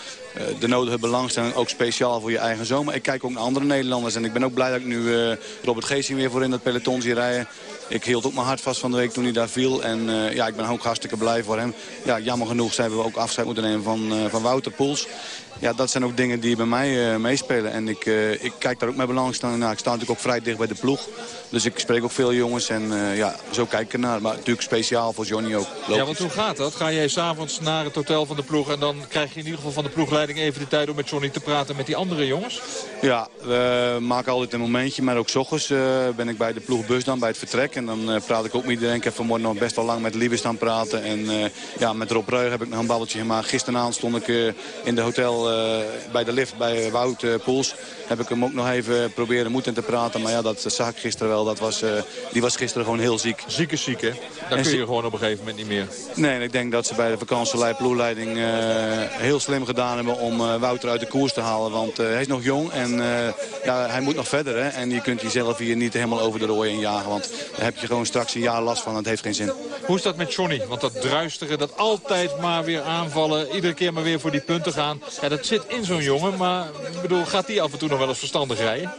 nodige belangstelling. Ook speciaal voor je eigen zoon. Maar ik kijk ook naar andere Nederlanders. En ik ben ook blij dat ik nu Robert Geesing weer voor in dat peloton zie rijden. Ik hield ook mijn hart vast van de week toen hij daar viel. En ja, ik ben ook hartstikke blij voor hem. Ja, jammer genoeg zijn we ook afscheid moeten nemen van, van Wouter Poels ja, dat zijn ook dingen die bij mij uh, meespelen. En ik, uh, ik kijk daar ook met belangstelling naar. Ik sta natuurlijk ook vrij dicht bij de ploeg. Dus ik spreek ook veel jongens en uh, ja, zo kijk ik ernaar. Maar natuurlijk speciaal voor Johnny ook. Logisch. Ja, want hoe gaat dat? Ga jij s'avonds naar het hotel van de ploeg... en dan krijg je in ieder geval van de ploegleiding even de tijd om met Johnny te praten met die andere jongens? Ja, we maken altijd een momentje. Maar ook s ochtends ben ik bij de ploegbus dan, bij het vertrek. En dan praat ik ook met iedereen. Ik heb vanmorgen nog best wel lang met Liebes staan praten. En ja, met Rob Ruig heb ik nog een babbeltje gemaakt. Gisteravond stond ik in de hotel bij de lift bij Wout uh, Poels heb ik hem ook nog even proberen moeten te praten. Maar ja, dat zag ik gisteren wel. Dat was, uh, die was gisteren gewoon heel ziek. Ziek is ziek, hè? Dan kun je gewoon op een gegeven moment niet meer. Nee, en ik denk dat ze bij de vakantielei ploegleiding uh, heel slim gedaan hebben om Wouter uit de koers te halen. Want hij is nog jong en ja, hij moet nog verder. Hè? En je kunt jezelf hier niet helemaal over de rooien jagen. Want daar heb je gewoon straks een jaar last van. Het heeft geen zin. Hoe is dat met Johnny? Want dat druisteren, dat altijd maar weer aanvallen. Iedere keer maar weer voor die punten gaan. Ja, dat zit in zo'n jongen. Maar ik bedoel, gaat die af en toe nog wel eens verstandig rijden?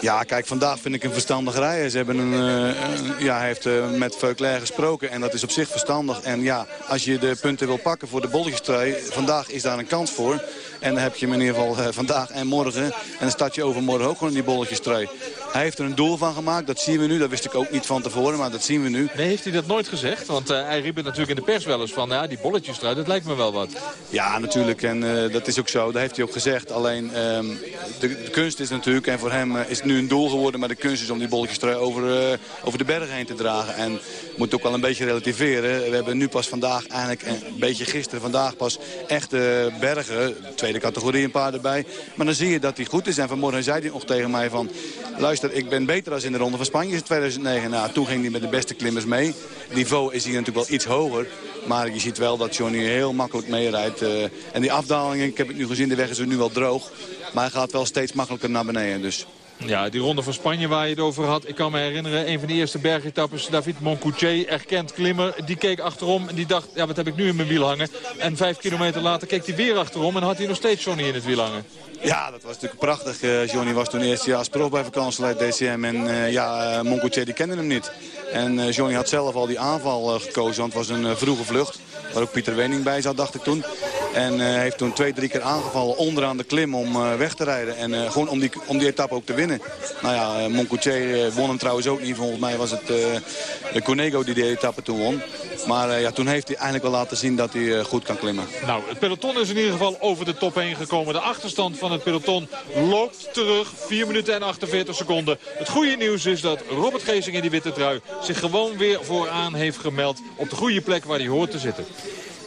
Ja, kijk, vandaag vind ik een verstandig rijden. Ze hebben een, uh, ja, hij heeft uh, met Veuclair gesproken en dat is op zich verstandig. En ja, als je de punten wil pakken voor de bolletjestrui, vandaag is daar een kans voor. En dan heb je hem in ieder geval uh, vandaag en morgen. En dan start je overmorgen ook gewoon in die bolletjestrui. Hij heeft er een doel van gemaakt, dat zien we nu. Dat wist ik ook niet van tevoren, maar dat zien we nu. Nee, heeft hij dat nooit gezegd? Want uh, hij riep het natuurlijk in de pers wel eens van... ja, die bolletjes eruit, dat lijkt me wel wat. Ja, natuurlijk. En uh, dat is ook zo. Dat heeft hij ook gezegd. Alleen, um, de, de, kunst is natuurlijk... en voor hem uh, is het nu een doel geworden... maar de kunst is om die bolletjes eruit over, over de bergen heen te dragen. En moet ook wel een beetje relativeren. We hebben nu pas vandaag, eigenlijk een beetje gisteren, vandaag pas... echte bergen, tweede categorie een paar erbij. Maar dan zie je dat hij goed is. En vanmorgen zei hij nog tegen mij van... luister, ik ben beter als in de Ronde van Spanje in 2009. Nou, toen ging hij met de beste klimmers mee. Niveau is hier natuurlijk wel iets hoger. Maar je ziet wel dat Johnny heel makkelijk meerijdt. Uh, en die afdalingen, ik heb het nu gezien, de weg is nu wel droog. Maar hij gaat wel steeds makkelijker naar beneden. Dus. Ja, die ronde van Spanje waar je het over had. Ik kan me herinneren, een van de eerste bergetappes, David Moncoutier, erkend klimmer. Die keek achterom en die dacht, ja wat heb ik nu in mijn wiel hangen? En vijf kilometer later keek hij weer achterom en had hij nog steeds Johnny in het wiel hangen. Ja, dat was natuurlijk prachtig. Uh, Johnny was toen eerste jaar prof bij vakantieleid DCM. En uh, ja, uh, Moncoutier die kende hem niet. En Johnny had zelf al die aanval gekozen, want het was een vroege vlucht. Waar ook Pieter Wening bij zat, dacht ik toen. En uh, heeft toen twee, drie keer aangevallen onderaan de klim om uh, weg te rijden. En uh, gewoon om die, om die etappe ook te winnen. Nou ja, Moncoutier won hem trouwens ook niet. Volgens mij was het de Conego die de etappe toen won. Maar ja, toen heeft hij eigenlijk wel laten zien dat hij goed kan klimmen. Nou, het peloton is in ieder geval over de top heen gekomen. De achterstand van het peloton loopt terug. 4 minuten en 48 seconden. Het goede nieuws is dat Robert Geesing in die witte trui zich gewoon weer vooraan heeft gemeld. Op de goede plek waar hij hoort te zitten.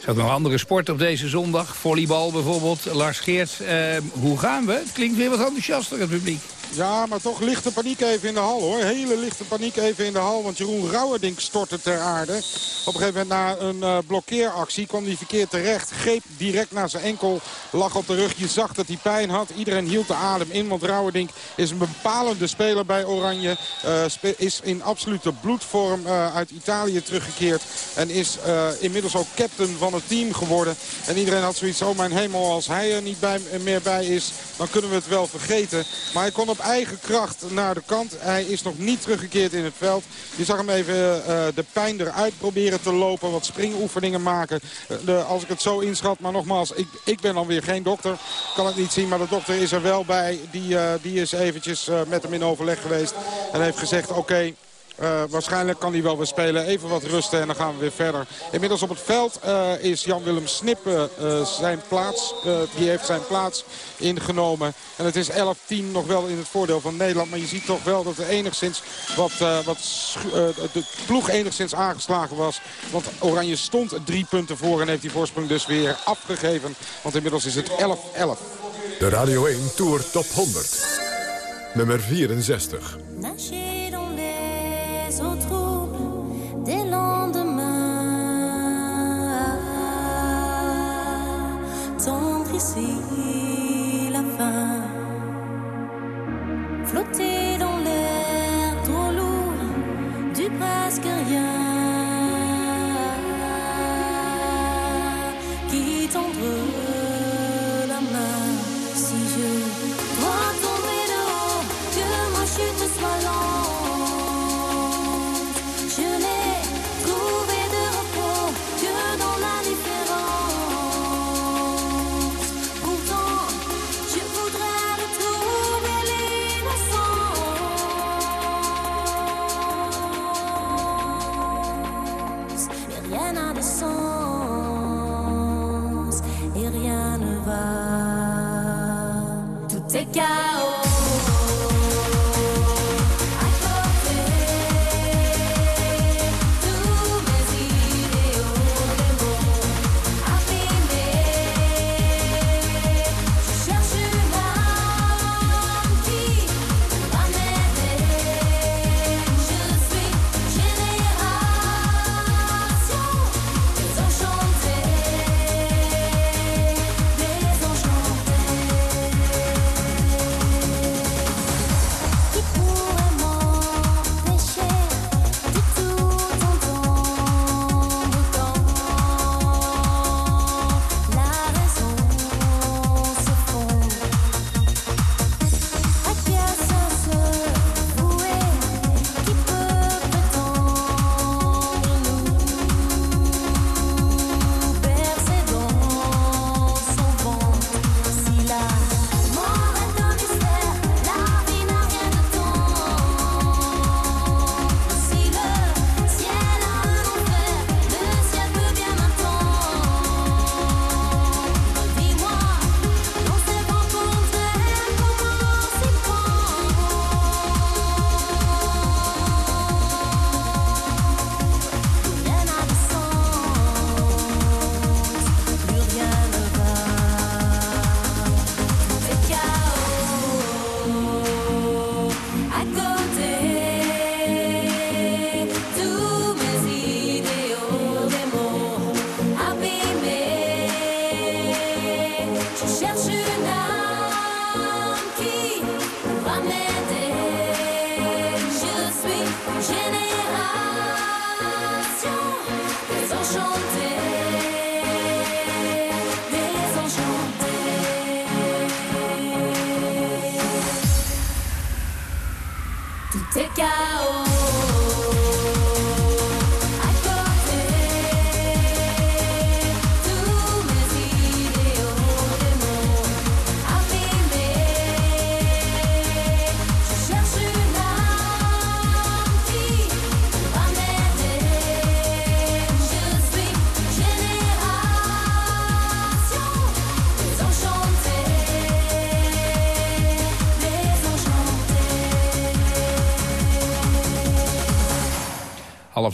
Er ook nog andere sport op deze zondag. Volleybal bijvoorbeeld. Lars Geert, eh, hoe gaan we? Het klinkt weer wat enthousiaster, het publiek. Ja, maar toch lichte paniek even in de hal hoor. Hele lichte paniek even in de hal. Want Jeroen Rauwerdink stortte ter aarde. Op een gegeven moment na een uh, blokkeeractie kwam hij verkeerd terecht. Greep direct naar zijn enkel. Lag op de rug. Je zag dat hij pijn had. Iedereen hield de adem in. Want Rauwerdink is een bepalende speler bij Oranje. Uh, is in absolute bloedvorm uh, uit Italië teruggekeerd. En is inmiddels ook captain van het team geworden. En iedereen had zoiets. Oh mijn hemel, als hij er niet bij, meer bij is. Dan kunnen we het wel vergeten. Maar hij kon op eigen kracht naar de kant. Hij is nog niet teruggekeerd in het veld. Je zag hem even uh, de pijn eruit proberen te lopen. Wat springoefeningen maken. De, als ik het zo inschat. Maar nogmaals, ik, ik ben dan weer geen dokter. Kan het niet zien. Maar de dokter is er wel bij. Die, uh, die is eventjes met hem in overleg geweest. En heeft gezegd, oké. Uh, waarschijnlijk kan hij wel weer spelen. Even wat rusten en dan gaan we weer verder. Inmiddels op het veld uh, is Jan-Willem Snippen uh, zijn plaats. die heeft zijn plaats ingenomen. En het is 11-10 nog wel in het voordeel van Nederland. Maar je ziet toch wel dat er enigszins wat, wat de ploeg enigszins aangeslagen was. Want Oranje stond drie punten voor en heeft die voorsprong dus weer afgegeven. Want inmiddels is het 11-11. De Radio 1 Tour Top 100. Nummer 64. Au trouble des lendemains. Tendre ici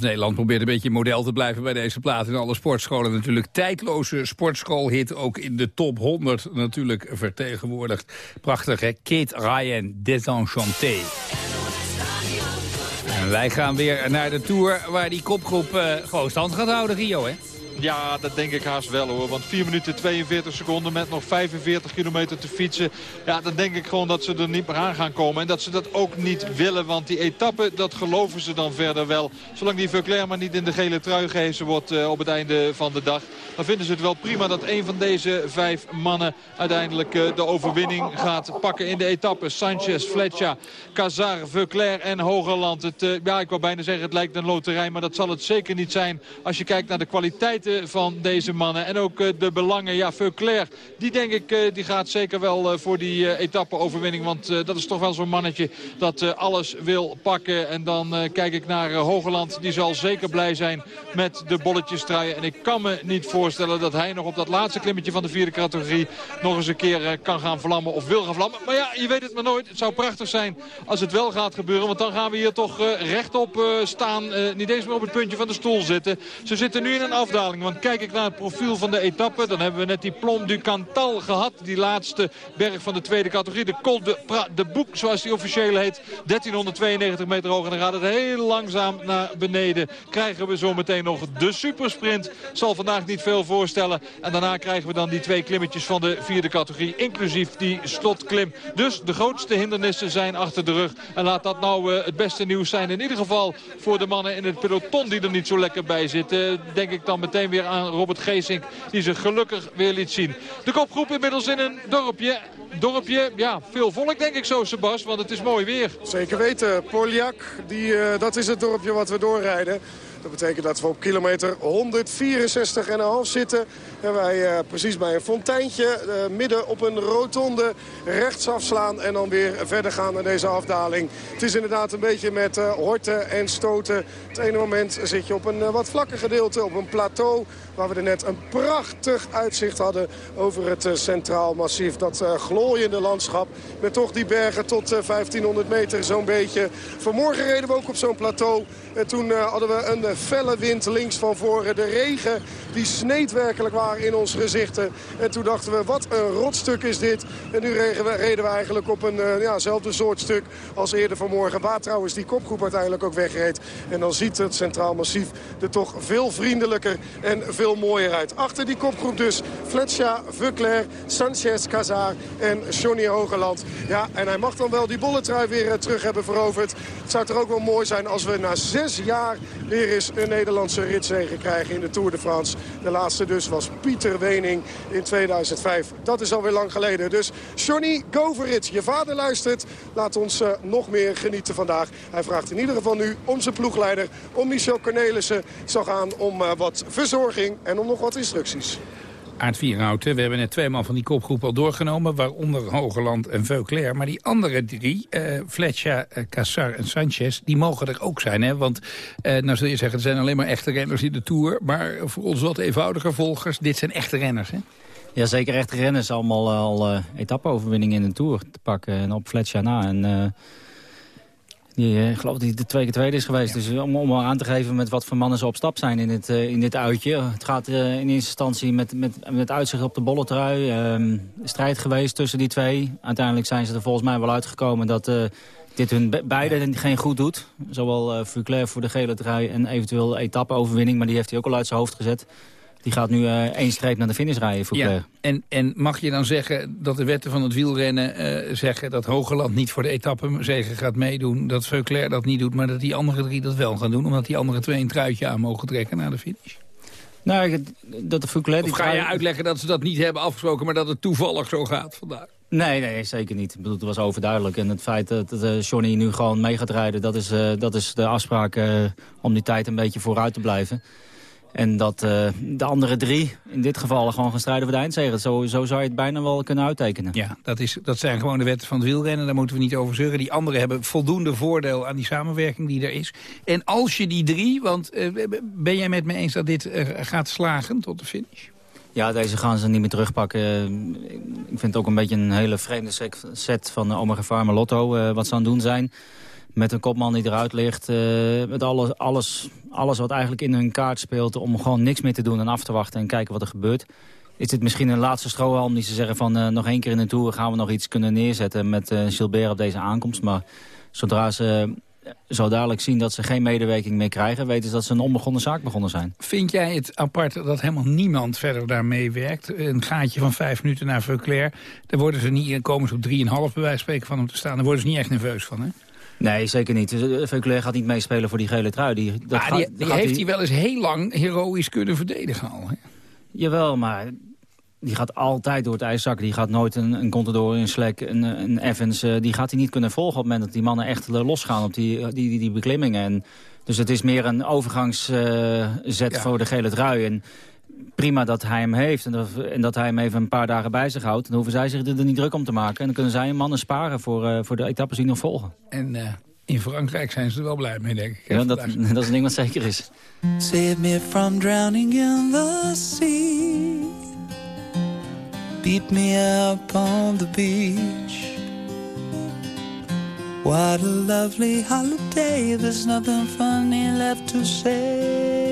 Nederland probeert een beetje model te blijven bij deze plaat. In alle sportscholen natuurlijk. Tijdloze sportschoolhit, ook in de top 100 natuurlijk vertegenwoordigd. Prachtig hè, Kate Ryan, Désenchanté. En wij gaan weer naar de Tour waar die kopgroep eh, gewoon stand gaat houden, Rio hè? Ja, dat denk ik haast wel hoor. Want 4 minuten 42 seconden met nog 45 kilometer te fietsen. Ja, dan denk ik gewoon dat ze er niet meer aan gaan komen. En dat ze dat ook niet willen. Want die etappe, dat geloven ze dan verder wel. Zolang die Verclair maar niet in de gele trui gehezen wordt eh, op het einde van de dag. Dan vinden ze het wel prima dat een van deze vijf mannen uiteindelijk eh, de overwinning gaat pakken in de etappe. Sanchez, Fletcher, Cazar, Verclair en Hogerland. Het, eh, ja, ik wou bijna zeggen het lijkt een loterij. Maar dat zal het zeker niet zijn als je kijkt naar de kwaliteiten van deze mannen. En ook eh, de belangen. Ja, Verclair, die denk ik, eh, die gaat zeker wel eh, voor die etappe-overwinning. Want dat is toch wel zo'n mannetje dat alles wil pakken. En dan kijk ik naar Hogeland. Die zal zeker blij zijn met de bolletjes truien. En ik kan me niet voorstellen dat hij nog op dat laatste klimmetje van de vierde categorie... nog eens een keer kan gaan vlammen of wil gaan vlammen. Maar ja, je weet het maar nooit. Het zou prachtig zijn als het wel gaat gebeuren. Want dan gaan we hier toch rechtop staan. niet eens meer op het puntje van de stoel zitten. Ze zitten nu in een afdaling. Want kijk ik naar het profiel van de etappe... dan hebben we net die Plom du Cantal gehad. Die laatste berg van de tweede categorie. De Col de, pra, de Boek, zoals die officieel heet. 1392 meter hoog. En dan gaat het heel langzaam naar beneden. Krijgen we zo meteen nog de supersprint. Zal vandaag niet veel voorstellen. En daarna krijgen we dan die twee klimmetjes van de vierde categorie. Inclusief die slotklim. Dus de grootste hindernissen zijn achter de rug. En laat dat nou eh, het beste nieuws zijn. In ieder geval voor de mannen in het peloton die er niet zo lekker bij zitten. Denk ik dan meteen weer aan Robert Geesink. Die zich gelukkig weer liet zien. De kopgroep inmiddels in een dorpje. Dorpje, ja, veel volk denk ik zo, Sebas. Want het is mooi weer. Zeker weten. Poljak, die, eh, dat is het dorpje wat we doorrijden. Dat betekent dat we op kilometer 164,5 zitten. En wij eh, precies bij een fonteintje, eh, midden op een rotonde, rechts afslaan en dan weer verder gaan naar deze afdaling. Het is inderdaad een beetje met eh, horten en stoten. Het ene moment zit je op een wat vlakker gedeelte, op een plateau, waar we er net een prachtig uitzicht hadden over het Centraal Massief. Dat glooiende landschap met toch die bergen tot eh, 1500 meter zo'n beetje. Vanmorgen reden we ook op zo'n plateau. En toen hadden we een eh, felle wind links van voren. De regen die sneed werkelijk waar in onze gezichten. En toen dachten we, wat een rotstuk is dit. En nu reden we, reden we eigenlijk op een eh, ja, zelfde soort stuk als eerder vanmorgen. Waar trouwens die kopgroep uiteindelijk ook wegreed. En dan ziet het Centraal Massief er toch veel vriendelijker en veel mooier uit. Achter die kopgroep dus Fletcher, Vuclair, Sanchez, Cazar en Johnny Hogeland. Ja, en hij mag dan wel die bolletrui weer eh, terug hebben veroverd. Het zou toch ook wel mooi zijn als we na zes jaar weer eens een Nederlandse ritzege krijgen in de Tour de France. De laatste dus was Pieter Wening in 2005. Dat is alweer lang geleden. Dus Johnny, go for it. Je vader luistert. Laat ons eh, nog meer genieten vandaag. Hij vraagt in ieder geval nu om zijn ploegleider, om Michel Cornelissen. Zal gaan om eh, wat verzorging en om nog wat instructies. Aard Vierhouten, we hebben net twee man van die kopgroep al doorgenomen... waaronder Hogeland en Veuclair. Maar die andere drie, eh Fletcher, eh, Cassar en Sanchez... die mogen er ook zijn, hè? Want, eh, nou zul je zeggen, er zijn alleen maar echte renners in de Tour... maar voor ons wat eenvoudiger volgers, dit zijn echte renners, hè? Ja, zeker echte renners. Allemaal al etappe-overwinningen in de Tour te pakken. En op Fletcher na. En die, eh, ik geloof dat hij de twee keer tweede is geweest. Dus om, om aan te geven met wat voor mannen ze op stap zijn in dit, eh, in dit uitje. Het gaat eh, in eerste instantie met, met, met uitzicht op de bolletrui. ehm, strijd geweest tussen die twee. Uiteindelijk zijn ze er volgens mij wel uitgekomen dat... eh, dit hun be beide geen goed doet. Zowel uh, Vuclair voor de gele trui en eventueel etappe-overwinning. Maar die heeft hij ook al uit zijn hoofd gezet. Die gaat nu eh, één streep naar de finish rijden, Vuclair. Ja, en, en mag je dan zeggen dat de wetten van het wielrennen eh, zeggen... dat Hogeland niet voor de etappezegen gaat meedoen... dat Veuclair dat niet doet, maar dat die andere drie dat wel gaan doen... omdat die andere twee een truitje aan mogen trekken naar de finish? Nou, dat de Vuclair... Of ga je uitleggen dat ze dat niet hebben afgesproken... maar dat het toevallig zo gaat vandaag? Nee, nee, zeker niet. Ik bedoel, het was overduidelijk. En het feit dat uh, Johnny nu gewoon mee gaat rijden... dat is, uh, dat is de afspraak uh, om die tijd een beetje vooruit te blijven. En dat de andere drie in dit geval gewoon gaan strijden voor de eindzegen. Zo, zo zou je het bijna wel kunnen uittekenen. Ja, dat, is, dat zijn gewoon de wetten van het wielrennen. Daar moeten we niet over zeuren. Die anderen hebben voldoende voordeel aan die samenwerking die er is. En als je die drie, want ben jij met me eens dat dit gaat slagen tot de finish? Ja, deze gaan ze niet meer terugpakken. Ik vind het ook een beetje een hele vreemde set van Omega Pharma Lotto... Wat ze aan het doen zijn. Met een kopman die eruit ligt. Uh, met alles, alles, alles wat eigenlijk in hun kaart speelt... om gewoon niks meer te doen en af te wachten en kijken wat er gebeurt. Is dit misschien een laatste strohalm die ze zeggen van... Uh, nog één keer in de Tour gaan we nog iets kunnen neerzetten... met Gilbert op deze aankomst. Maar zodra ze zo dadelijk zien dat ze geen medewerking meer krijgen... weten ze dat ze een onbegonnen zaak begonnen zijn. Vind jij het apart dat helemaal niemand verder daar meewerkt? Een gaatje van vijf minuten naar Veuclair. Daar worden ze niet, komen ze op drieënhalf bij wijze van spreken van om te staan. Daar worden ze niet echt nerveus van, hè? Nee, zeker niet. Veuclair gaat niet meespelen voor die gele trui. Die, dat maar die, die heeft hij wel eens heel lang heroïs kunnen verdedigen al, hè? Jawel, maar die gaat altijd door het ijs zakken. Die gaat nooit een, een Contador, een Slek, een, een Evans... Uh, die gaat hij niet kunnen volgen op het moment dat die mannen echt losgaan op die, die, die, die beklimmingen. En, dus het is meer een overgangszet uh, voor de gele trui. En prima dat hij hem heeft en dat, en dat, hij hem even een paar dagen bij zich houdt. Dan hoeven zij zich er niet druk om te maken. En dan kunnen zij mannen sparen voor, uh, voor de etappes die nog volgen. En in Frankrijk zijn ze er wel blij mee, denk ik. Ja, dat, dat is een ding wat zeker is. Save me from drowning in the sea beat me up on the beach. What a lovely holiday, there's nothing funny left to say.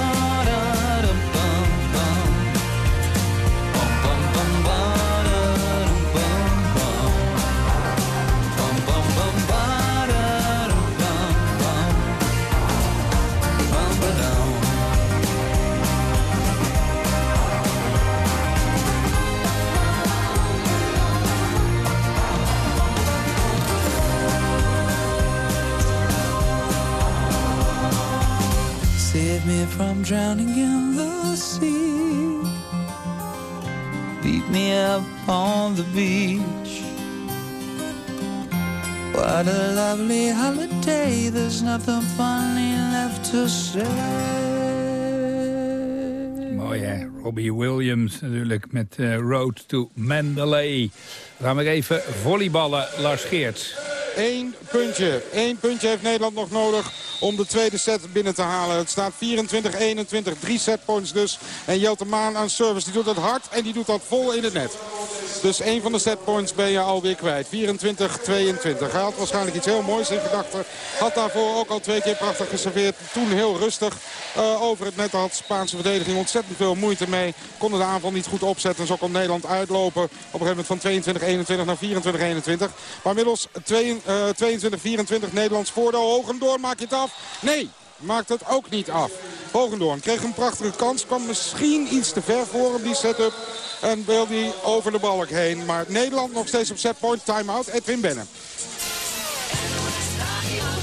drowning in the sea. Beat me up on the beach. What a lovely holiday. There's nothing funny left to say. Mooi Robbie Williams natuurlijk met eh, Road to Mandalay. Gaan we even volleyballen, Lars Geerts. Eén puntje. Eén puntje heeft Nederland nog nodig om de tweede set binnen te halen. Het staat 24-21. Drie setpoints dus. En Jelte Maan aan service. Die doet dat hard en die doet dat vol in het net. Dus één van de setpoints ben je alweer kwijt. 24-22. Hij had waarschijnlijk iets heel moois in gedachten. Had daarvoor ook al twee keer prachtig geserveerd. Toen heel rustig uh, over het net. had Spaanse verdediging ontzettend veel moeite mee. Konden de aanval niet goed opzetten. Zo kon Nederland uitlopen. Op een gegeven moment van 22-21 naar 24-21. Maar inmiddels 22-24 Nederlands voordeel. Hogendoor maak je het af. Nee, maakt het ook niet af. Hogendoorn kreeg een prachtige kans. Kwam misschien iets te ver voor hem, die setup. En wil die over de balk heen. Maar Nederland nog steeds op setpoint. Time-out. Edwin Bennen.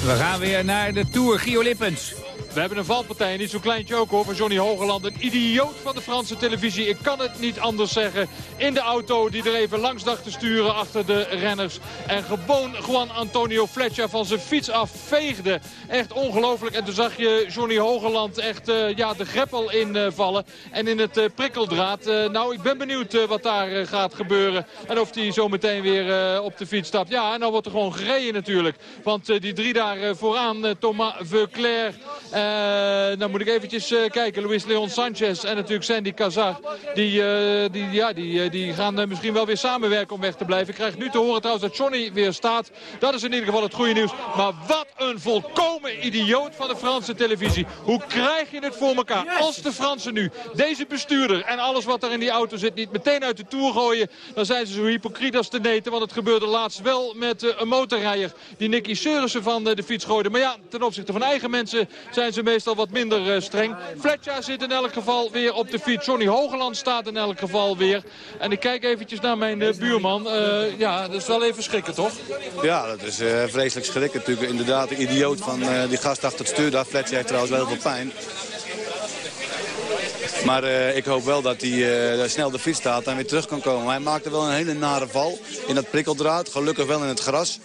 We gaan weer naar de Tour. Gio Lippens. We hebben een valpartij, niet zo'n kleintje ook hoor, van Johnny Hogeland. Een idioot van de Franse televisie, ik kan het niet anders zeggen. In de auto die er even langs dacht te sturen achter de renners. En gewoon Juan Antonio Fletcher van zijn fiets afveegde. Echt ongelooflijk. En toen zag je Johnny Hogeland echt uh, ja, de greppel invallen. En in het uh, prikkeldraad. nou, ik ben benieuwd wat daar gaat gebeuren. En of hij zo meteen weer op de fiets stapt. Ja, en dan wordt er gewoon gereden natuurlijk. Want die drie daar vooraan, Thomas Veuclair... Dan moet ik eventjes uh, kijken. Luis Leon Sanchez en natuurlijk Sandy Cazar. Die, uh, die, ja, die, die gaan misschien wel weer samenwerken om weg te blijven. Ik krijg nu te horen trouwens dat Johnny weer staat. Dat is in ieder geval het goede nieuws. Maar wat een volkomen idioot van de Franse televisie. Hoe krijg je het voor elkaar? Als de Fransen nu deze bestuurder en alles wat er in die auto zit niet meteen uit de Tour gooien. Dan zijn ze zo hypocriet als te neten. Want het gebeurde laatst wel met een motorrijder die Nicky Seurissen van de fiets gooide. Maar ja, ten opzichte van eigen mensen zijn ze meestal wat minder uh, streng. Fletcher zit in elk geval weer op de fiets. Johnny Hogeland staat in elk geval weer. En ik kijk eventjes naar mijn uh, buurman. Uh, ja, dat is wel even schrikken, toch? Ja, dat is vreselijk schrikken. Natuurlijk inderdaad de idioot van die gast achter het stuur. Daar Fletcher heeft trouwens wel heel veel pijn. Maar ik hoop wel dat hij snel de fiets staat en weer terug kan komen. Hij maakte wel een hele nare val in dat prikkeldraad. Gelukkig wel in het gras.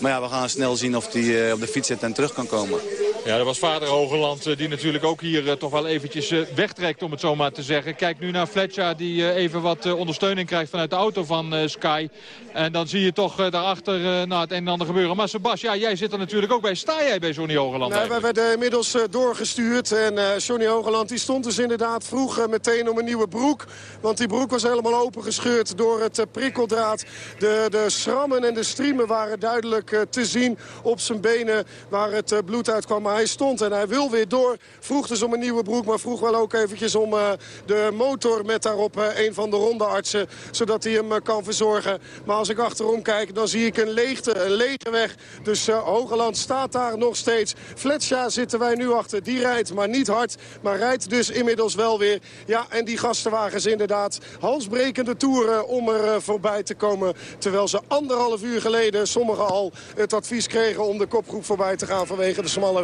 Maar ja, we gaan snel zien of hij op de fiets zit en terug kan komen. Ja, dat was vader Hogeland die natuurlijk ook hier toch wel eventjes wegtrekt om het zo maar te zeggen. Kijk nu naar Fletcher die even wat ondersteuning krijgt vanuit de auto van Sky. En dan zie je toch daarachter nou, het een en ander gebeuren. Maar Sebas, ja, jij zit er natuurlijk ook bij. Sta jij bij Johnny Hogeland? Nou, wij werden inmiddels doorgestuurd. En Johnny Hogeland die stond dus inderdaad vroeg meteen om een nieuwe broek. Want die broek was helemaal opengescheurd door het prikkeldraad. De, de schrammen en de striemen waren duidelijk te zien op zijn benen waar het bloed uitkwam. Hij stond en hij wil weer door. Vroeg dus om een nieuwe broek, maar vroeg wel ook eventjes om de motor met daarop een van de rondeartsen. Zodat hij hem kan verzorgen. Maar als ik achterom kijk, dan zie ik een leegte, een lege weg. Dus Hogeland staat daar nog steeds. Fletcher zitten wij nu achter. Die rijdt, maar niet hard. Maar rijdt dus inmiddels wel weer. Ja, en die gastenwagens inderdaad halsbrekende toeren om er voorbij te komen. Terwijl ze anderhalf uur geleden sommigen al het advies kregen om de kopgroep voorbij te gaan vanwege de smalle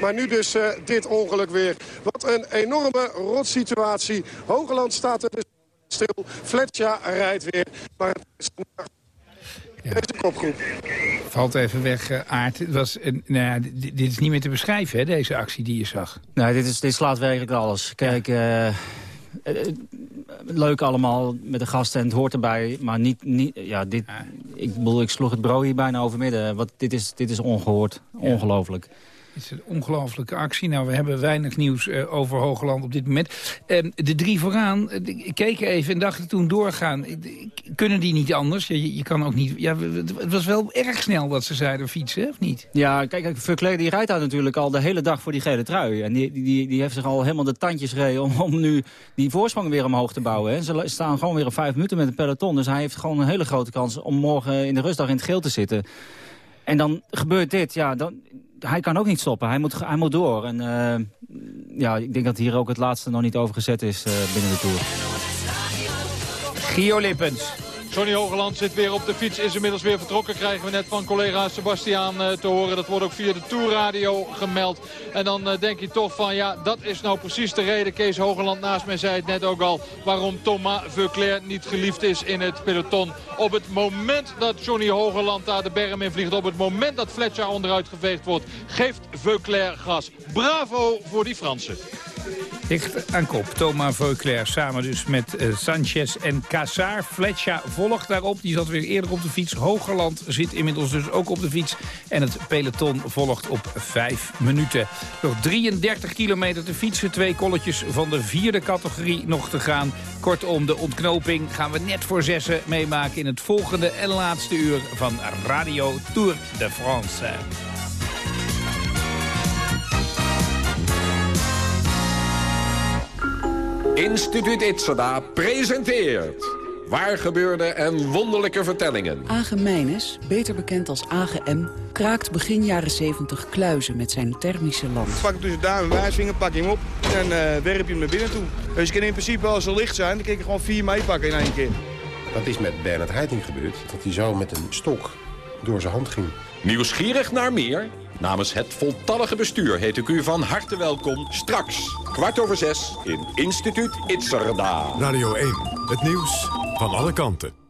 Maar nu dus uh, dit ongeluk weer. Wat een enorme rotsituatie. Hogeland staat er dus stil. Fletcher rijdt weer. Maar het is ja. Deze kopgroep. Valt even weg, uh, Aard. Het was een, nou ja, dit, dit, is niet meer te beschrijven, hè, deze actie die je zag. Nee, dit, is, dit slaat werkelijk alles. Kijk, ja. uh, leuk allemaal met de gasten en het hoort erbij. Maar niet, niet ja, dit, ja. Ik, bedoel, ik sloeg het bureau hier bijna overmidden. Wat, dit, is, dit is ongehoord. Ongelooflijk. Het is een ongelofelijke actie. Nou, we hebben weinig nieuws uh, over Hoogland op dit moment. Uh, de drie vooraan, uh, keken even en dachten toen doorgaan. Kunnen die niet anders? Je, je kan ook niet... Ja, het was wel erg snel dat ze zeiden fietsen, of niet? Ja, kijk, Verkleed die rijdt daar natuurlijk al de hele dag voor die gele trui. En die, die, die heeft zich al helemaal de tandjes gereden om, om nu die voorsprong weer omhoog te bouwen. Hè. Ze staan gewoon weer op vijf minuten met een peloton. Dus hij heeft gewoon een hele grote kans om morgen in de rustdag in het geel te zitten. En dan gebeurt dit, ja, dan, hij kan ook niet stoppen. Hij moet, hij moet door. En uh, ja, ik denk dat hier ook het laatste nog niet over gezet is uh, binnen de Tour. Gio Lippens. Johnny Hogeland zit weer op de fiets, is inmiddels weer vertrokken. Krijgen we net van collega Sebastiaan uh, te horen. Dat wordt ook via de Tourradio gemeld. En dan uh, denk je toch van, ja, dat is nou precies de reden. Kees Hogeland naast mij zei het net ook al. Waarom Thomas Veuclair niet geliefd is in het peloton. Op het moment dat Johnny Hogeland daar de berm in vliegt. Op het moment dat Fletcher onderuit geveegd wordt. Geeft Veuclair gas. Bravo voor die Fransen. Ligt aan kop. Thomas Veuclair samen dus met uh, Sanchez en Casar. Fletcher volgt daarop. Die zat weer eerder op de fiets. Hogerland zit inmiddels dus ook op de fiets. En het peloton volgt op vijf minuten. Nog 33 kilometer te fietsen. Twee kolletjes van de vierde categorie nog te gaan. Kortom, de ontknoping gaan we net voor zessen meemaken... in het volgende en laatste uur van Radio Tour de France. Instituut Itzada presenteert... Waar gebeurde en wonderlijke vertellingen. Age beter bekend als AGM, kraakt begin jaren 70 kluizen met zijn thermische lamp. Pak hem tussen duim en wijsvinger, pak hem op en uh, werp je hem naar binnen toe. Dus je kan in principe als ze licht zijn, dan kan je gewoon vier meepakken in één keer. Dat is met Bernard Heiting gebeurd, dat hij zo met een stok door zijn hand ging. Nieuwsgierig naar meer? Namens het voltallige bestuur heet ik u van harte welkom. Straks, kwart over zes, in Instituut Itzerda. Radio 1, het nieuws van alle kanten.